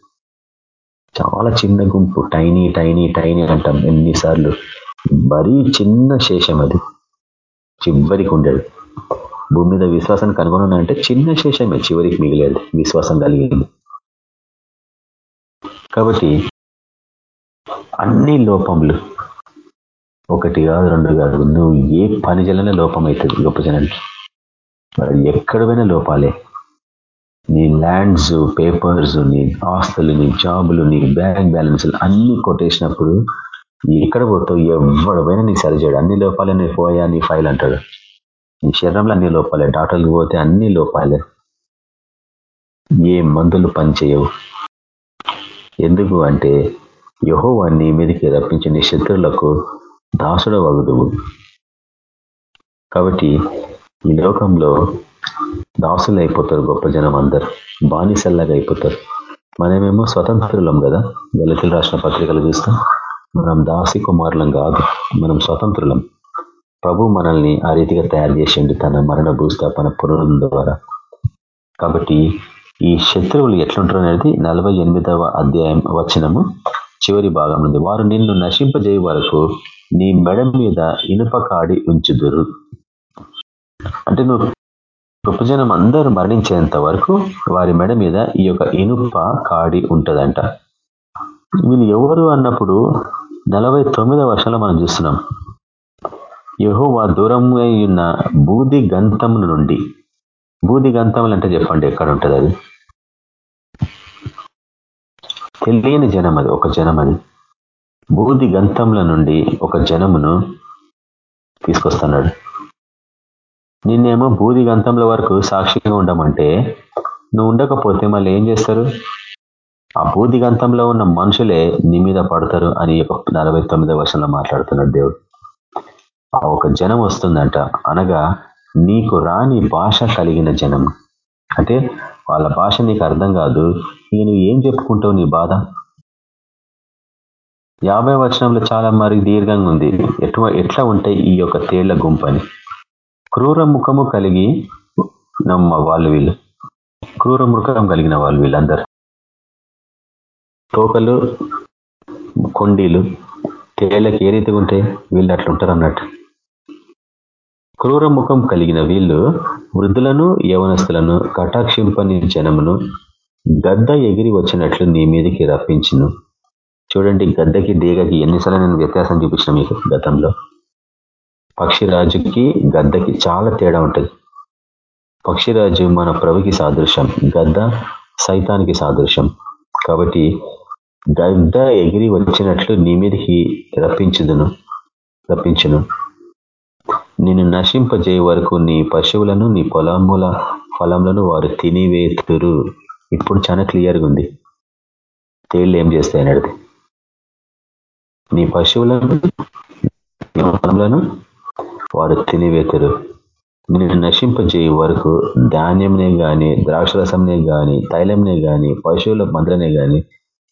చాలా చిన్న గుంపు టైనీ టైనీ టైనీ అంటాం ఎన్నిసార్లు. మరీ చిన్న శేషం అది. చివరికి ఉండేది. భూమి మీద విశ్వాసాన్ని కనుగొనంటే చిన్న శేషమే చివరికి మిగిలేదు. విశ్వాసం కలిగింది. కాబట్టి అన్ని లోపములు ఒకటి కాదు రెండు కాదు నువ్వు ఏ పని జలనే లోపం అవుతుంది. గొప్ప జనానికి ఎక్కడ పోయినా లోపాలే. నీ ల్యాండ్స్ పేపర్స్ నీ ఆస్తులు నీ జాబులు నీ బ్యాంక్ బ్యాలెన్స్లు అన్ని కొట్టేసినప్పుడు ఎక్కడ పోతావు? ఎవడమైనా నీకు సరిచేయడు అన్ని లోపాలనే పోయా నీ ఫైల్ అంటాడు. నీ శరీరంలో అన్ని లోపాలే. డాక్టర్లకు పోతే అన్ని లోపాలే. ఏ మందులు పనిచేయవు. ఎందుకు అంటే యహోవా నీ మీదకి రప్పించిన శత్రులకు శత్రువులకు దాసుడ వగదువు కాబట్టి ఈ లోకంలో దాసులు అయిపోతారు గొప్ప జనం అందరు. బానిసల్లాగా అయిపోతారు. మనమేమో స్వతంత్రులం కదా దళితులు రాసిన పత్రికలు చూస్తాం మనం దాసి కుమారులం కాదు మనం స్వతంత్రులం. ప్రభు మనల్ని ఆ రీతిగా తయారు చేసిండు తన మరణ భూస్థాపన పునరుల ద్వారా. కాబట్టి ఈ శత్రువులు ఎట్లుంటారు అనేది నలభై ఎనిమిదవ అధ్యాయం వచనము చివరి భాగం ఉంది వారు నిన్ను నశింపజేయ వరకు నీ మెడ మీద ఇనుప కాడి ఉంచుదురు. అంటే నువ్వు గొప్ప జనం అందరూ మరణించేంత వరకు వారి మెడ మీద ఈ యొక్క ఇనుప కాడి ఉంటుందంట. వీళ్ళు ఎవరు అన్నప్పుడు నలభై తొమ్మిదవ వర్షంలో మనం చూస్తున్నాం. యహోవా దూరంగా ఉన్న బూది గంతముల నుండి. బూది గంతములు అంటే చెప్పండి ఎక్కడ ఉంటుంది అది? తెలియని జనం అది ఒక జనం అది. బూది గంతముల నుండి ఒక జనమును తీసుకొస్తున్నాడు. నిన్నేమో బూది గంతంల వరకు సాక్షిగా ఉండమంటే నువ్వు ఉండకపోతే మళ్ళీ ఏం చేస్తారు? ఆ బూది గంతంలో ఉన్న మనుషులే నీ మీద పడతారు అని నలభై తొమ్మిదో వర్షంలో మాట్లాడుతున్నాడు దేవుడు. ఆ ఒక జనం వస్తుందంట అనగా నీకు రాని భాష కలిగిన జనం. అంటే వాళ్ళ భాష నీకు అర్థం కాదు ఇక నువ్వు ఏం చెప్పుకుంటావు నీ బాధ? యాభై వచనంలో చాలా మరి దీర్ఘంగా ఉంది. ఎటు ఎట్లా ఉంటాయి ఈ యొక్క తేళ్ళ గుంపని? క్రూర ముఖము కలిగి నమ్మ వాళ్ళు వీళ్ళు క్రూర ముఖం కలిగిన వాళ్ళు వీళ్ళందరూ తోకలు కొండీలు తేళ్ళకి ఏ రీతిగా ఉంటే వీళ్ళు అట్లుంటారు అన్నట్టు. క్రూర ముఖం కలిగిన వీళ్ళు వృద్ధులను యవనస్తులను కటాక్షింపని జనమును గద్ద ఎగిరి వచ్చినట్లు నీ మీదకి రప్పించును. చూడండి గద్దకి దేగకి ఎన్నిసార్లు నేను వ్యత్యాసం చూపించిన మీకు గతంలో. పక్షిరాజుకి గద్దకి చాలా తేడా ఉంటుంది. పక్షిరాజు మన ప్రభుకి సాదృశ్యం గద్ద సైతానికి సాదృశ్యం. కాబట్టి గద్ద ఎగిరి వచ్చినట్లు నీ మీదకి రప్పించుదును రప్పించును. నిన్ను నశింపజేయ వరకు నీ పశువులను నీ పొలముల ఫలములను వారు తినివేతురు. ఇప్పుడు చాలా క్లియర్గా ఉంది. తేళ్ళు ఏం చేస్తాయి అనేది నీ పశువులను నీ పొలములను వారు తినివేతురు. నిన్ను నశింపజేయ వరకు ధాన్యంనే గాని ద్రాక్షరసంనే గాని తైలంనే గాని పశువుల మందలనే గాని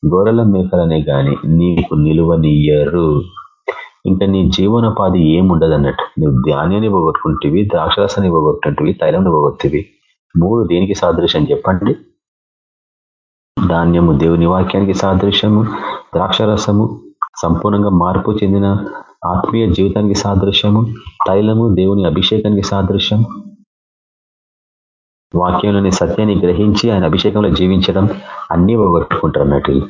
గొర్రెల మేకలనే గాని నీకు నిలువనియ్యరు ఇంకా నీ జీవనోపాధి ఏముండదు అన్నట్టు నువ్వు ధాన్యాన్ని పోగొట్టుకుంటేవి ద్రాక్షరసాన్ని పోగొట్టుంటివి తైలంని పోగొట్టివి. మూడు దేనికి సాదృశ్యం చెప్పండి? ధాన్యము దేవుని వాక్యానికి సాదృశ్యము ద్రాక్షరసము సంపూర్ణంగా మార్పు చెందిన ఆత్మీయ జీవితానికి సాదృశ్యము తైలము దేవుని అభిషేకానికి సాదృశ్యం. వాక్యంలోని సత్యాన్ని గ్రహించి ఆయన అభిషేకంలో జీవించడం అన్నీ పోగొట్టుకుంటారు అన్నట్టు.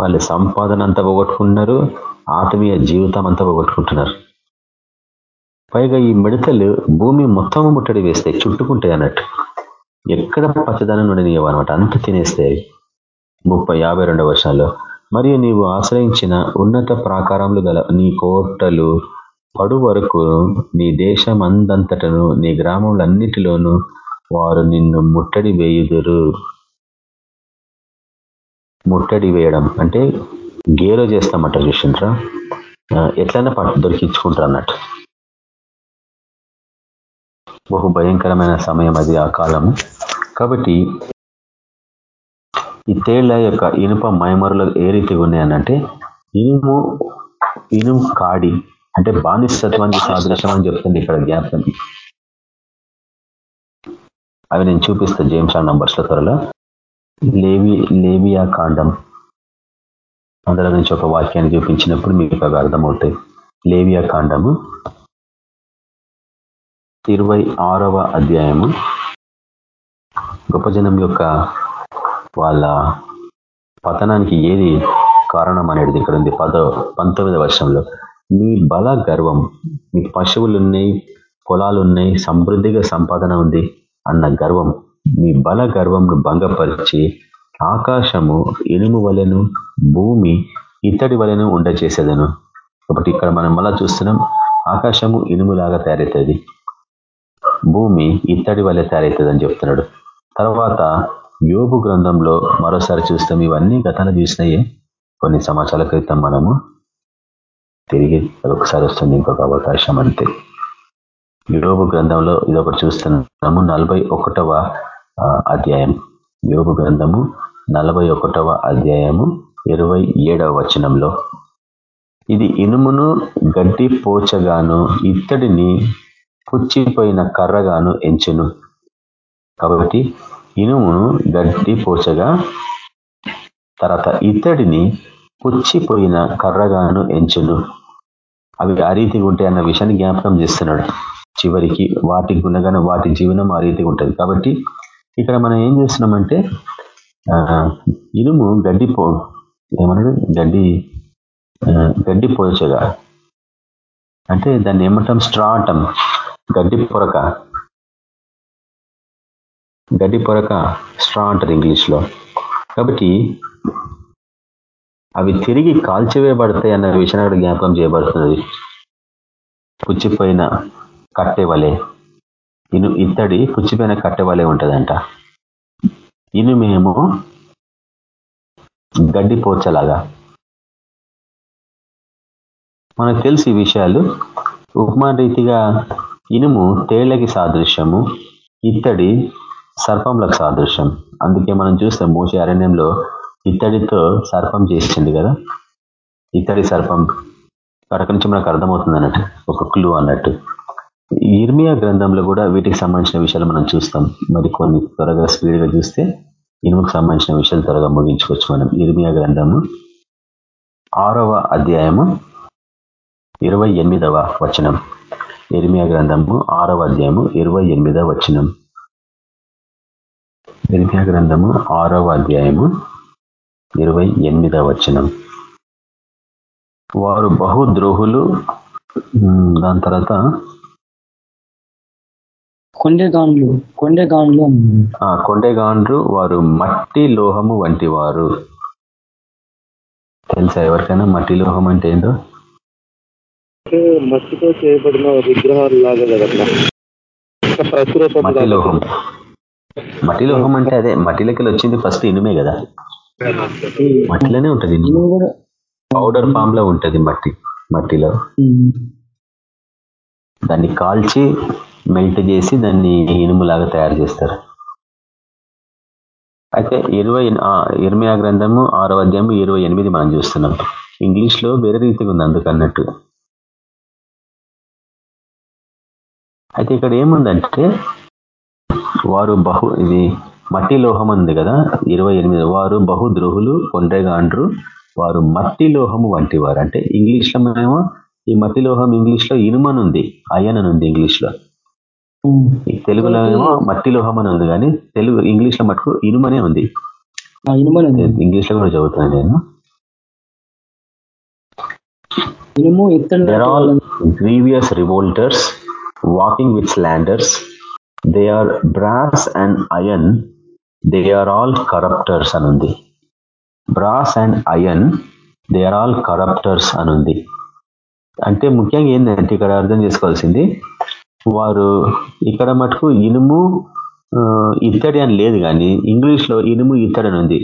వాళ్ళు సంపాదన అంతా పోగొట్టుకుంటున్నారు ఆత్మీయ జీవితం అంతా పోగొట్టుకుంటున్నారు. పైగా ఈ మిడతలు భూమి మొత్తం ముట్టడి వేస్తాయి చుట్టుకుంటాయి అన్నట్టు. ఎక్కడ పచ్చదనం అనమాట అంత తినేస్తాయి. ముప్పై యాభై రెండవ వర్షాల్లో. మరియు నీవు ఆశ్రయించిన ఉన్నత ప్రాకారంలో గల నీ కోటలు పడు వరకు నీ దేశం అందంతటను నీ గ్రామములన్నిటిలోనూ వారు నిన్ను ముట్టడి వేయుదురు. ముట్టడి వేయడం అంటే గేలో చేస్తామట చూసిండ్రా? ఎట్లయినా పట్టు దొరికించుకుంటారు అన్నట్టు. బహు భయంకరమైన సమయం అది ఆ కాలము. కాబట్టి ఈ తేళ్ళ యొక్క ఇనుప మైమరులు ఏ రీతిగా ఉన్నాయనంటే ఇనుము ఇనుము కాడి అంటే బానిసత్వానికి సాదృశ్యం అని చెప్తుంది ఇక్కడ జ్ఞాపకం. అవి నేను చూపిస్తాను జేమ్స్ ఆ నంబర్స్ల త్వరలో. లేవి లేవియా కాండం. అందులో నుంచి ఒక వాక్యాన్ని చూపించినప్పుడు మీకు అవి అర్థమవుతాయి. లేవియా కాండము ఇరవై ఆరవ అధ్యాయము. గొప్ప జనం యొక్క వాళ్ళ పతనానికి ఏది కారణం అనేది ఇక్కడ ఉంది పదో పంతొమ్మిదో వర్షంలో. మీ బల గర్వం మీకు పశువులున్నాయి పొలాలున్నాయి సమృద్ధిగా సంపాదన ఉంది అన్న గర్వం మీ బల గర్వంను భంగపరిచి ఆకాశము ఇనుము వలెను భూమి ఇత్తడి వలెను ఉండచేసేదను. కాబట్టి ఇక్కడ మనం మళ్ళా చూస్తున్నాం ఆకాశము ఇనుములాగా తయారవుతుంది భూమి ఇత్తడి వల్లే తయారవుతుంది అని చెప్తున్నాడు. తర్వాత యోగు గ్రంథంలో మరోసారి చూస్తాం ఇవన్నీ గతాలు చూసినాయే కొన్ని సంవత్సరాల క్రితం మనము తిరిగి ఒకసారి వస్తుంది ఇంకొక అవకాశం అంతే. యోగు గ్రంథంలో ఇదొకటి చూస్తున్నాము నలభై ఒకటవ అధ్యాయం. యోగు గ్రంథము నలభై ఒకటవ అధ్యాయము ఇరవై ఏడవ వచనంలో. ఇది ఇనుమును గడ్డి పోచగాను ఇత్తడిని పుచ్చిపోయిన కర్రగాను ఎంచును. కాబట్టి ఇనుమును గడ్డి పోచగా తర్వాత ఇత్తడిని పుచ్చిపోయిన కర్రగాను ఎంచును. అవి ఆ రీతిగా ఉంటాయి అన్న విషయాన్ని జ్ఞాపకం చేస్తున్నాడు. చివరికి వాటి గుణగణం వాటి జీవనం ఆ రీతిగా ఉంటుంది. కాబట్టి ఇక్కడ మనం ఏం చేస్తున్నామంటే ఇనుము గడ్డి పో ఏమన్నాడు గడ్డి గడ్డి పోచగా. అంటే దాన్ని ఏమంటాం? స్ట్రా అంటాం గడ్డి పొరక. గడ్డి పొరక స్ట్రా అంటారు ఇంగ్లీష్లో. కాబట్టి అవి తిరిగి కాల్చివేయబడతాయి అన్న విషయాన్ని అక్కడ జ్ఞాపకం చేయబడుతున్నది. పుచ్చిపోయిన కట్టె వలె. ఇను ఇత్తడి పుచ్చిపోయిన కట్టె వలె ఉంటుందంట. ఇనుమేమో గడ్డి పోచలాగా మనకు తెలిసి విషయాలు. ఉపమాన రీతిగా ఇనుము తేళ్ళకి సాదృశ్యము ఇత్తడి సర్పంలకు సాదృశ్యం. అందుకే మనం చూస్తాం మోసే అరణ్యంలో ఇత్తడితో సర్పం చేసింది కదా? ఇత్తడి సర్పం. కడక నుంచి మనకు అర్థమవుతుంది అన్నట్టు ఒక క్లూ అన్నట్టు. ఇర్మియా గ్రంథంలో కూడా వీటికి సంబంధించిన విషయాలు మనం చూస్తాం. మరి కొన్ని త్వరగా స్పీడ్గా చూస్తే ఇనుముకు సంబంధించిన విషయాలు త్వరగా ముగించుకోవచ్చు మనం. ఇర్మియా గ్రంథము ఆరవ అధ్యాయము ఇరవై ఎనిమిదవ వచనం. ఇర్మియా గ్రంథము ఆరవ అధ్యాయము ఇరవై వచనం. గ్రంథము ఆరవ అధ్యాయము ఇరవై ఎనిమిదవ వచనం. వారు బహుద్రోహులు. దాని తర్వాత కొండెగాండ్లు కొండెగాండ్లు కొండెగాండ్రు వారు మట్టి లోహము వంటి వారు తెలుసా ఎవరికైనా మట్టి లోహం అంటే ఏంటో మట్టితో చేయబడిన విగ్రహాలు లాగా కదా మట్టి లోహం. మట్టి లోహం అంటే అదే మట్టిలోకి వచ్చింది ఫస్ట్ ఇనుమే కదా. మట్టిలోనే ఉంటది పౌడర్ ఫామ్లో ఉంటది మట్టి మట్టిలో. దాన్ని కాల్చి మెల్ట్ చేసి దాన్ని ఇనుములాగా తయారు చేస్తారు. అయితే ఇరవై ఇరవై గ్రంథము ఆరో అధ్యాయము ఇరవై ఎనిమిది మనం చూస్తున్నాం. ఇంగ్లీష్లో వేరే రీతిగా ఉంది అందుకన్నట్టు అయితే ఇక్కడ ఏముందంటే వారు బహు ఇది మట్టి లోహం ఉంది కదా ఇరవై ఎనిమిది. వారు బహు ద్రోహులు కొండ్రెగాండ్రు వారు మట్టి లోహము వంటి వారు అంటే ఇంగ్లీష్లో మనమేమో ఈ మట్టి లోహం ఇంగ్లీష్లో ఇనుమనుంది ఉంది ఇంగ్లీష్లో తెలుగులో ఏమో మట్టి లోహం అని ఉంది కానీ తెలుగు ఇంగ్లీష్లో మటుకు ఇనుమనే ఉంది. ఇంగ్లీష్లో కూడా చదువుతున్నాను నేను. All grievous revolters walking with slanders they are brass and iron they are all corrupters అని ఉంది brass and iron they are all corrupters అని ఉంది అంటే ముఖ్యంగా ఏంటంటే ఇక్కడ అర్థం చేసుకోవాల్సింది వారు ఇక్కడ మటుకు ఇనుము ఇత్తడి అని లేదు కానీ ఇంగ్లీష్లో ఇనుము ఇత్తడి అని ఉంది.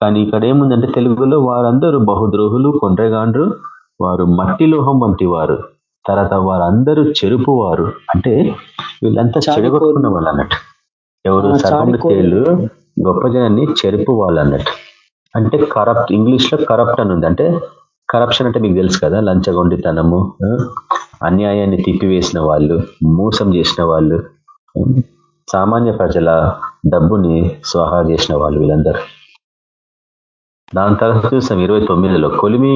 కానీ ఇక్కడ ఏముందంటే తెలుగులో వారందరూ బహుద్రోహులు కొండ్రగాండ్రు వారు మట్టి లోహం వంటి వారు తర్వాత వారందరూ చెరుపు వారు అంటే వీళ్ళంతా చెడగొట్టుకున్న వాళ్ళు అన్నట్టు ఎవరు సర్పంల తేళ్ళు గొప్ప జనాన్ని చెరుపు వాళ్ళు అన్నట్టు అంటే కరప్ట్ ఇంగ్లీష్లో కరప్ట్ అని ఉంది. అంటే కరప్షన్ అంటే మీకు తెలుసు కదా లంచగొండితనము అన్యాయాన్ని తిప్పివేసిన వాళ్ళు మోసం చేసిన వాళ్ళు సామాన్య ప్రజల డబ్బుని స్వాహా చేసిన వాళ్ళు వీళ్ళందరూ. దాని తర్వాత చూసాం ఇరవై తొమ్మిదిలో కొలిమి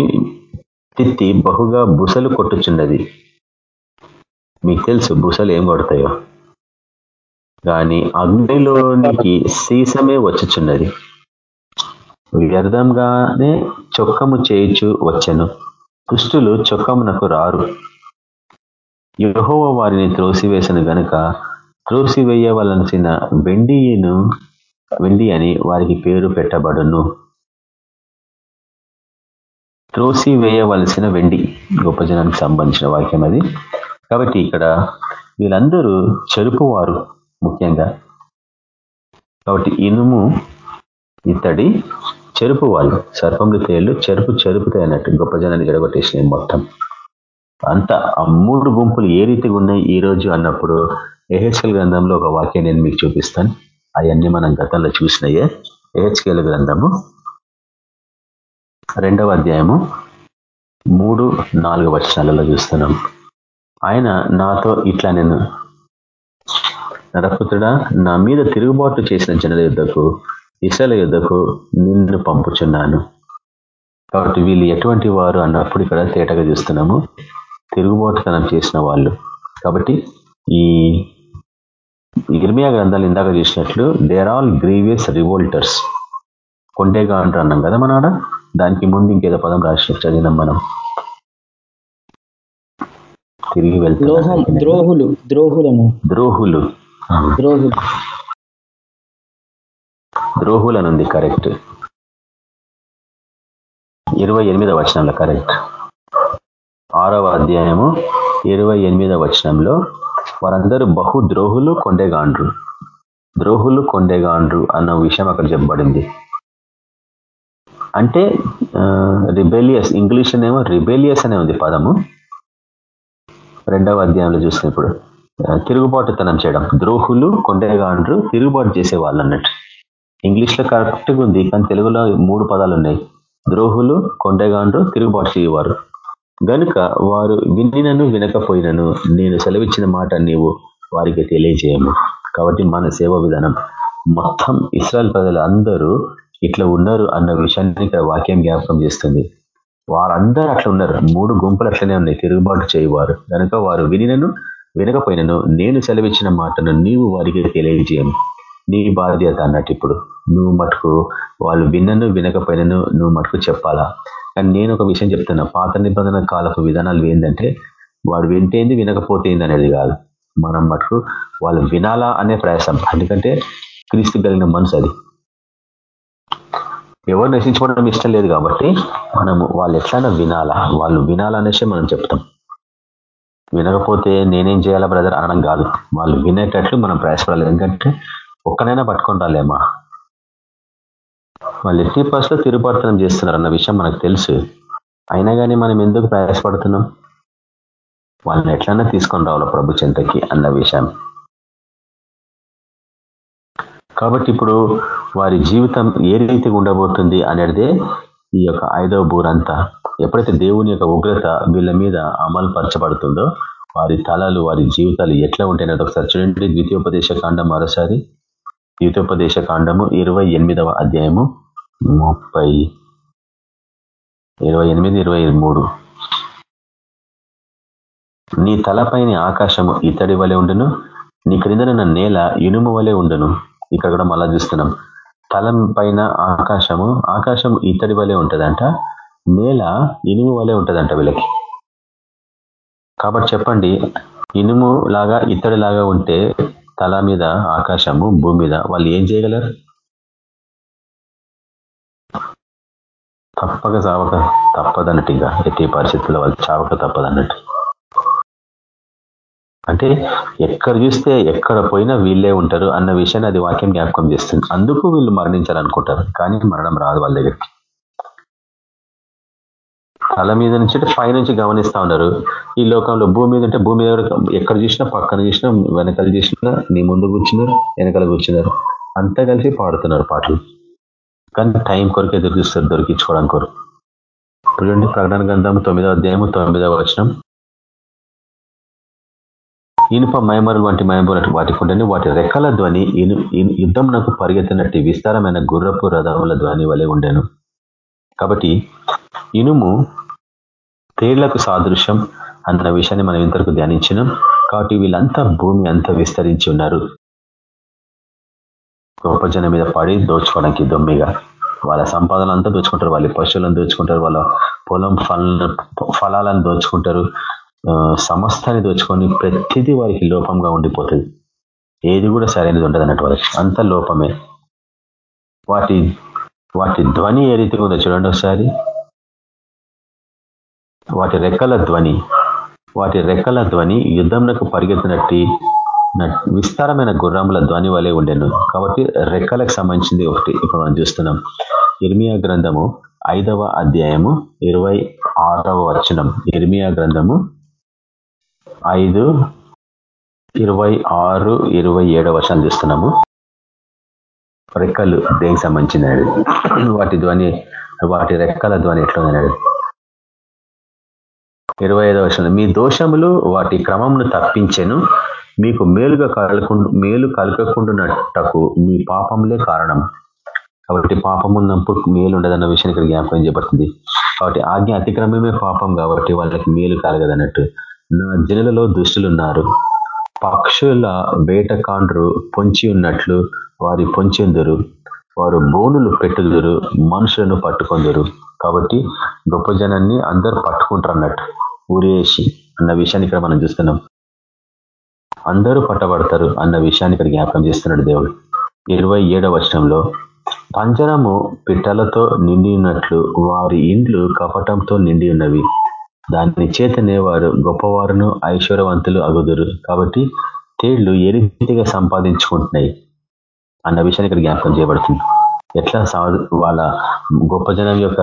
తిత్తి బహుగా బుసలు కొట్టుచున్నది. మీకు తెలుసు బుసలు ఏం కొడతాయో. కానీ అగ్నిలోనికి సీసమే వచ్చుచున్నది. వ్యర్థంగానే చొక్కము చేయించు వచ్చను. దుష్టులు చొక్కమునకు రారు. యహోవ వారిని త్రోసివేసను గనుక త్రోసివేయవలసిన వెండిను వెండి అని వారికి పేరు పెట్టబడును. త్రోసి వేయవలసిన వెండి గొప్ప జనానికి సంబంధించిన వాక్యం అది. కాబట్టి ఇక్కడ వీళ్ళందరూ చెరుపువారు ముఖ్యంగా. కాబట్టి ఇనుము ఇతడి చెరుపు వాళ్ళు సర్పములు తేళ్ళు చెరుపు చెరుపుతాయి అన్నట్టు గొప్ప జనాన్ని జడగొట్టేసినాయి మొత్తం. అంత ఆ మూడు గుంపులు ఏ రీతిగా ఉన్నాయి ఈ రోజు అన్నప్పుడు ఏహెచ్కల్ గ్రంథంలో ఒక వాక్యం నేను మీకు చూపిస్తాను. అవన్నీ మనం గతంలో చూసినాయే. ఏహెచ్కేల గ్రంథము రెండవ అధ్యాయము మూడు నాలుగు వచనాలలో చూస్తున్నాం. ఆయన నాతో ఇట్లా నేను నరపుత్రుడా నా మీద తిరుగుబాటు చేసిన జనుల యుద్ధకు ఇసల యుద్ధకు నిన్ను పంపుచున్నాను. కాబట్టి వీళ్ళు ఎటువంటి వారు అన్నప్పుడు ఇక్కడ తేటగా చూస్తున్నాము. తిరుగుబాటుతనం చేసిన వాళ్ళు. కాబట్టి ఈ ఇర్మియా గ్రంథాలు ఇందాక చూసినట్లు దేర్ ఆల్ గ్రీవియస్ రివోల్టర్స్ కొండేగా అంటారు అన్నాం కదా మన దానికి ముందు ఇంకేదో పదం రాసిన చదివినాం మనం. తిరిగి వెళ్తాం ద్రోహులు ద్రోహులను ద్రోహులు. ద్రోహులు. ద్రోహులనుంది కరెక్ట్. ఇరవై ఎనిమిదవ వచనంలో కరెక్ట్. ఆరవ అధ్యాయము ఇరవై ఎనిమిదవ వచనంలో వారందరూ బహు ద్రోహులు కొండేగాండ్రు ద్రోహులు కొండేగాండ్రు అన్న విషయం అక్కడ చెప్పబడింది. అంటే రిబెలియస్ ఇంగ్లీష్ ఏమో రిబెలియస్ అనే ఉంది పదము. రెండవ అధ్యాయంలో చూసినప్పుడు తిరుగుబాటుతనం చేయడం. ద్రోహులు కొండేగాండ్రు తిరుగుబాటు చేసే వాళ్ళు అన్నట్టు. ఇంగ్లీష్లో కరెక్ట్గా ఉంది కానీ తెలుగులో మూడు పదాలు ఉన్నాయి. ద్రోహులు కొండగాండ్రు తిరుగుబాటు చేయవారు. గనుక వారు వినినను వినకపోయినను నేను సెలవిచ్చిన మాట నీవు వారికి తెలియజేయము. కాబట్టి మన సేవ విధానం. మొత్తం ఇస్రాయల్ ప్రజలు అందరూ ఇట్లా ఉన్నారు అన్న విషయాన్ని ఇక్కడ వాక్యం జ్ఞాపకం చేస్తుంది. వారందరూ అట్లా ఉన్నారు. మూడు గుంపులు అట్లనే ఉన్నాయి. తిరుగుబాటు చేయవారు. కనుక వారు వినినను వినకపోయినను నేను సెలవిచ్చిన మాటను నీవు వారికి తెలియజేయము నీ బాధ్యత అన్నట్టు ఇప్పుడు నువ్వు మటుకు వాళ్ళు విన్నను వినకపోయినను నువ్వు మటుకు చెప్పాలా? కానీ నేను ఒక విషయం చెప్తున్నా. పాత నిబంధన కాలపు విధానాలు ఏంటంటే వాడు వింటేంది వినకపోతేంది అనేది కాదు. మనం మటుకు వాళ్ళు వినాలా అనే ప్రయాసం. ఎందుకంటే క్రీస్తు కలిగిన మనసు అది. ఎవరు నశించుకోవడం ఇష్టం లేదు కాబట్టి మనము వాళ్ళు ఎట్లైనా వినాలా. వాళ్ళు వినాలనేసి మనం చెప్తాం. వినకపోతే నేనేం చేయాలా బ్రదర్ అనడం కాదు. వాళ్ళు వినేటట్లు మనం ప్రయాసపడాలి. ఎందుకంటే ఒక్కనైనా పట్టుకొని రాలేమా వాళ్ళు ఎట్టి పర్స్లో తిరుపర్తనం చేస్తున్నారు అన్న విషయం మనకు తెలుసు. అయినా కానీ మనం ఎందుకు ప్రయాసపడుతున్నాం? వాళ్ళని ఎట్లన్నా తీసుకొని రావాల ప్రభు చింతకి అన్న విషయం. కాబట్టి ఇప్పుడు వారి జీవితం ఏ రీతిగా ఉండబోతుంది అనేదే ఈ యొక్క ఐదవ బూరంతా. ఎప్పుడైతే దేవుని యొక్క ఉగ్రత వీళ్ళ మీద అమలు పరచబడుతుందో వారి తలలు వారి జీవితాలు ఎట్లా ఉంటాయనేది ఒకసారి చూడండి. ద్వితీయోపదేశ కాండం మరోసారి. ద్వితోపదేశ కాండము ఇరవై ఎనిమిదవ అధ్యాయము ముప్పై ఇరవై ఎనిమిది ఇరవై మూడు. నీ తలపైని ఆకాశము ఇతడి వలె ఉండును నీ క్రిందనున్న నేల ఇనుము వలె ఉండును. ఇక్కడ కూడా మళ్ళా చూస్తున్నాం. తలం పైన ఆకాశము ఆకాశం ఇతడి వలె ఉంటుందంట నేల ఇనుము వలె ఉంటుందంట వీళ్ళకి. కాబట్టి చెప్పండి ఇనుము లాగా ఇత్తడి లాగా ఉంటే తల మీద ఆకాశము భూమి మీద వాళ్ళు ఏం చేయగలరు? తప్పక చావక తప్పదన్నట్టు ఇంకా ఎట్టి పరిస్థితుల్లో వాళ్ళు చావక తప్పదన్నట్టు. అంటే ఎక్కడ చూస్తే ఎక్కడ పోయినా వీళ్ళే ఉంటారు అన్న విషయాన్ని అది వాక్యం జ్ఞాపకం చేస్తుంది. అందుకు వీళ్ళు మరణించాలనుకుంటారు. కానీ మరణం రాదు వాళ్ళ దగ్గరికి. తల మీద నుంచి పైనుంచి గమనిస్తా ఉన్నారు. ఈ లోకంలో భూమి మీద అంటే భూమి మీద ఎక్కడ చూసినా పక్కన చూసినా వెనకాల చూసినా నీ ముందు కూర్చున్నారు వెనకాల కూర్చున్నారు. అంతా కలిసి పాడుతున్నారు పాటలు. కానీ టైం కొరకు ఎదురు చూస్తారు దొరికించుకోవడానికి కొరకు. చూడండి ప్రకటన గ్రంథం తొమ్మిదో అధ్యాయము తొమ్మిదవ వచనం. ఇనుప మయమరులు వంటి మైమరు వాటికి ఉండని వాటి రెక్కల ధ్వని యుద్ధం నాకు పరిగెత్తినట్టు విస్తారమైన గుర్రపు రథముల ధ్వని వలె ఉండేను. కాబట్టి ఇనుము తేళ్ళకు సాదృశ్యం అన్న విషయాన్ని మనం ఇంతవరకు ధ్యానించినాం. కాబట్టి వీళ్ళంతా భూమి అంతా విస్తరించి ఉన్నారు. గొప్ప జనం మీద పడి దోచుకోవడానికి దొమ్మిగా. వాళ్ళ సంపాదన అంతా దోచుకుంటారు వాళ్ళ పశువులను దోచుకుంటారు వాళ్ళ పొలం ఫల ఫలాలను దోచుకుంటారు. సమస్తాన్ని దోచుకొని ప్రతిదీ వారికి లోపంగా ఉండిపోతుంది. ఏది కూడా సరైనది ఉండదు అన్నట్టు వాళ్ళకి. అంత లోపమే. వాటి వాటి ధ్వని ఏ రీతిగా ఉందో చూడండి ఒకసారి. వాటి రెక్కల ధ్వని వాటి రెక్కల ధ్వని యుద్ధంలోకి పరిగెత్తినట్టు విస్తారమైన గుర్రముల ధ్వని వలె ఉండేను. కాబట్టి రెక్కలకు సంబంధించింది ఒకటి ఇప్పుడు మనం చూస్తున్నాం. ఇర్మియా గ్రంథము ఐదవ అధ్యాయము ఇరవై ఆరవ వచనం. ఇర్మియా గ్రంథము ఐదు ఇరవై ఆరు ఇరవై ఏడవ వర్షాలు చూస్తున్నాము రెక్కలు దేనికి సంబంధించినాడు వాటి ధ్వని వాటి రెక్కల ధ్వని ఎట్లా ఇరవై ఐదవ వర్షంలో మీ దోషములు వాటి క్రమంను తప్పించెను. మీకు మేలుగా కలుకు మేలు కలగకుండాటకు మీ పాపంలే కారణం. కాబట్టి పాపం ఉన్నప్పుడు మేలు ఉండదన్న విషయాన్ని ఇక్కడ జ్ఞాపకం చేయబడుతుంది. కాబట్టి ఆజ్ఞ అతిక్రమమే పాపం కాబట్టి వాళ్ళకి మేలు కలగదన్నట్టు నా జనులలో దుష్టులున్నారు. పక్షుల వేటకాండ్రు పొంచి ఉన్నట్లు వారి పొంచెందురు. వారు బోనులు పెట్టుదురు మనుషులను పట్టుకొందురు. కాబట్టి గొప్ప జనాన్ని అందరూ పట్టుకుంటారు అన్నట్టు ఊరేసి అన్న విషయాన్ని ఇక్కడ మనం చూస్తున్నాం. అందరూ పట్టబడతారు అన్న విషయాన్ని ఇక్కడ జ్ఞాపకం చేస్తున్నాడు దేవుడు. ఇరవై ఏడవ వచనంలో పంజరము పిట్టలతో నిండి ఉన్నట్లు వారి ఇండ్లు కపటంతో నిండి ఉన్నవి దాని చేతనే వారు గొప్పవారును ఐశ్వర్యవంతులు అగుదురు. కాబట్టి తేళ్ళు ఏ రీతిగా సంపాదించుకుంటున్నాయి అన్న విషయాన్ని ఇక్కడ జ్ఞాపకం చేయబడుతుంది. ఎట్లా వాళ్ళ గొప్ప జనం యొక్క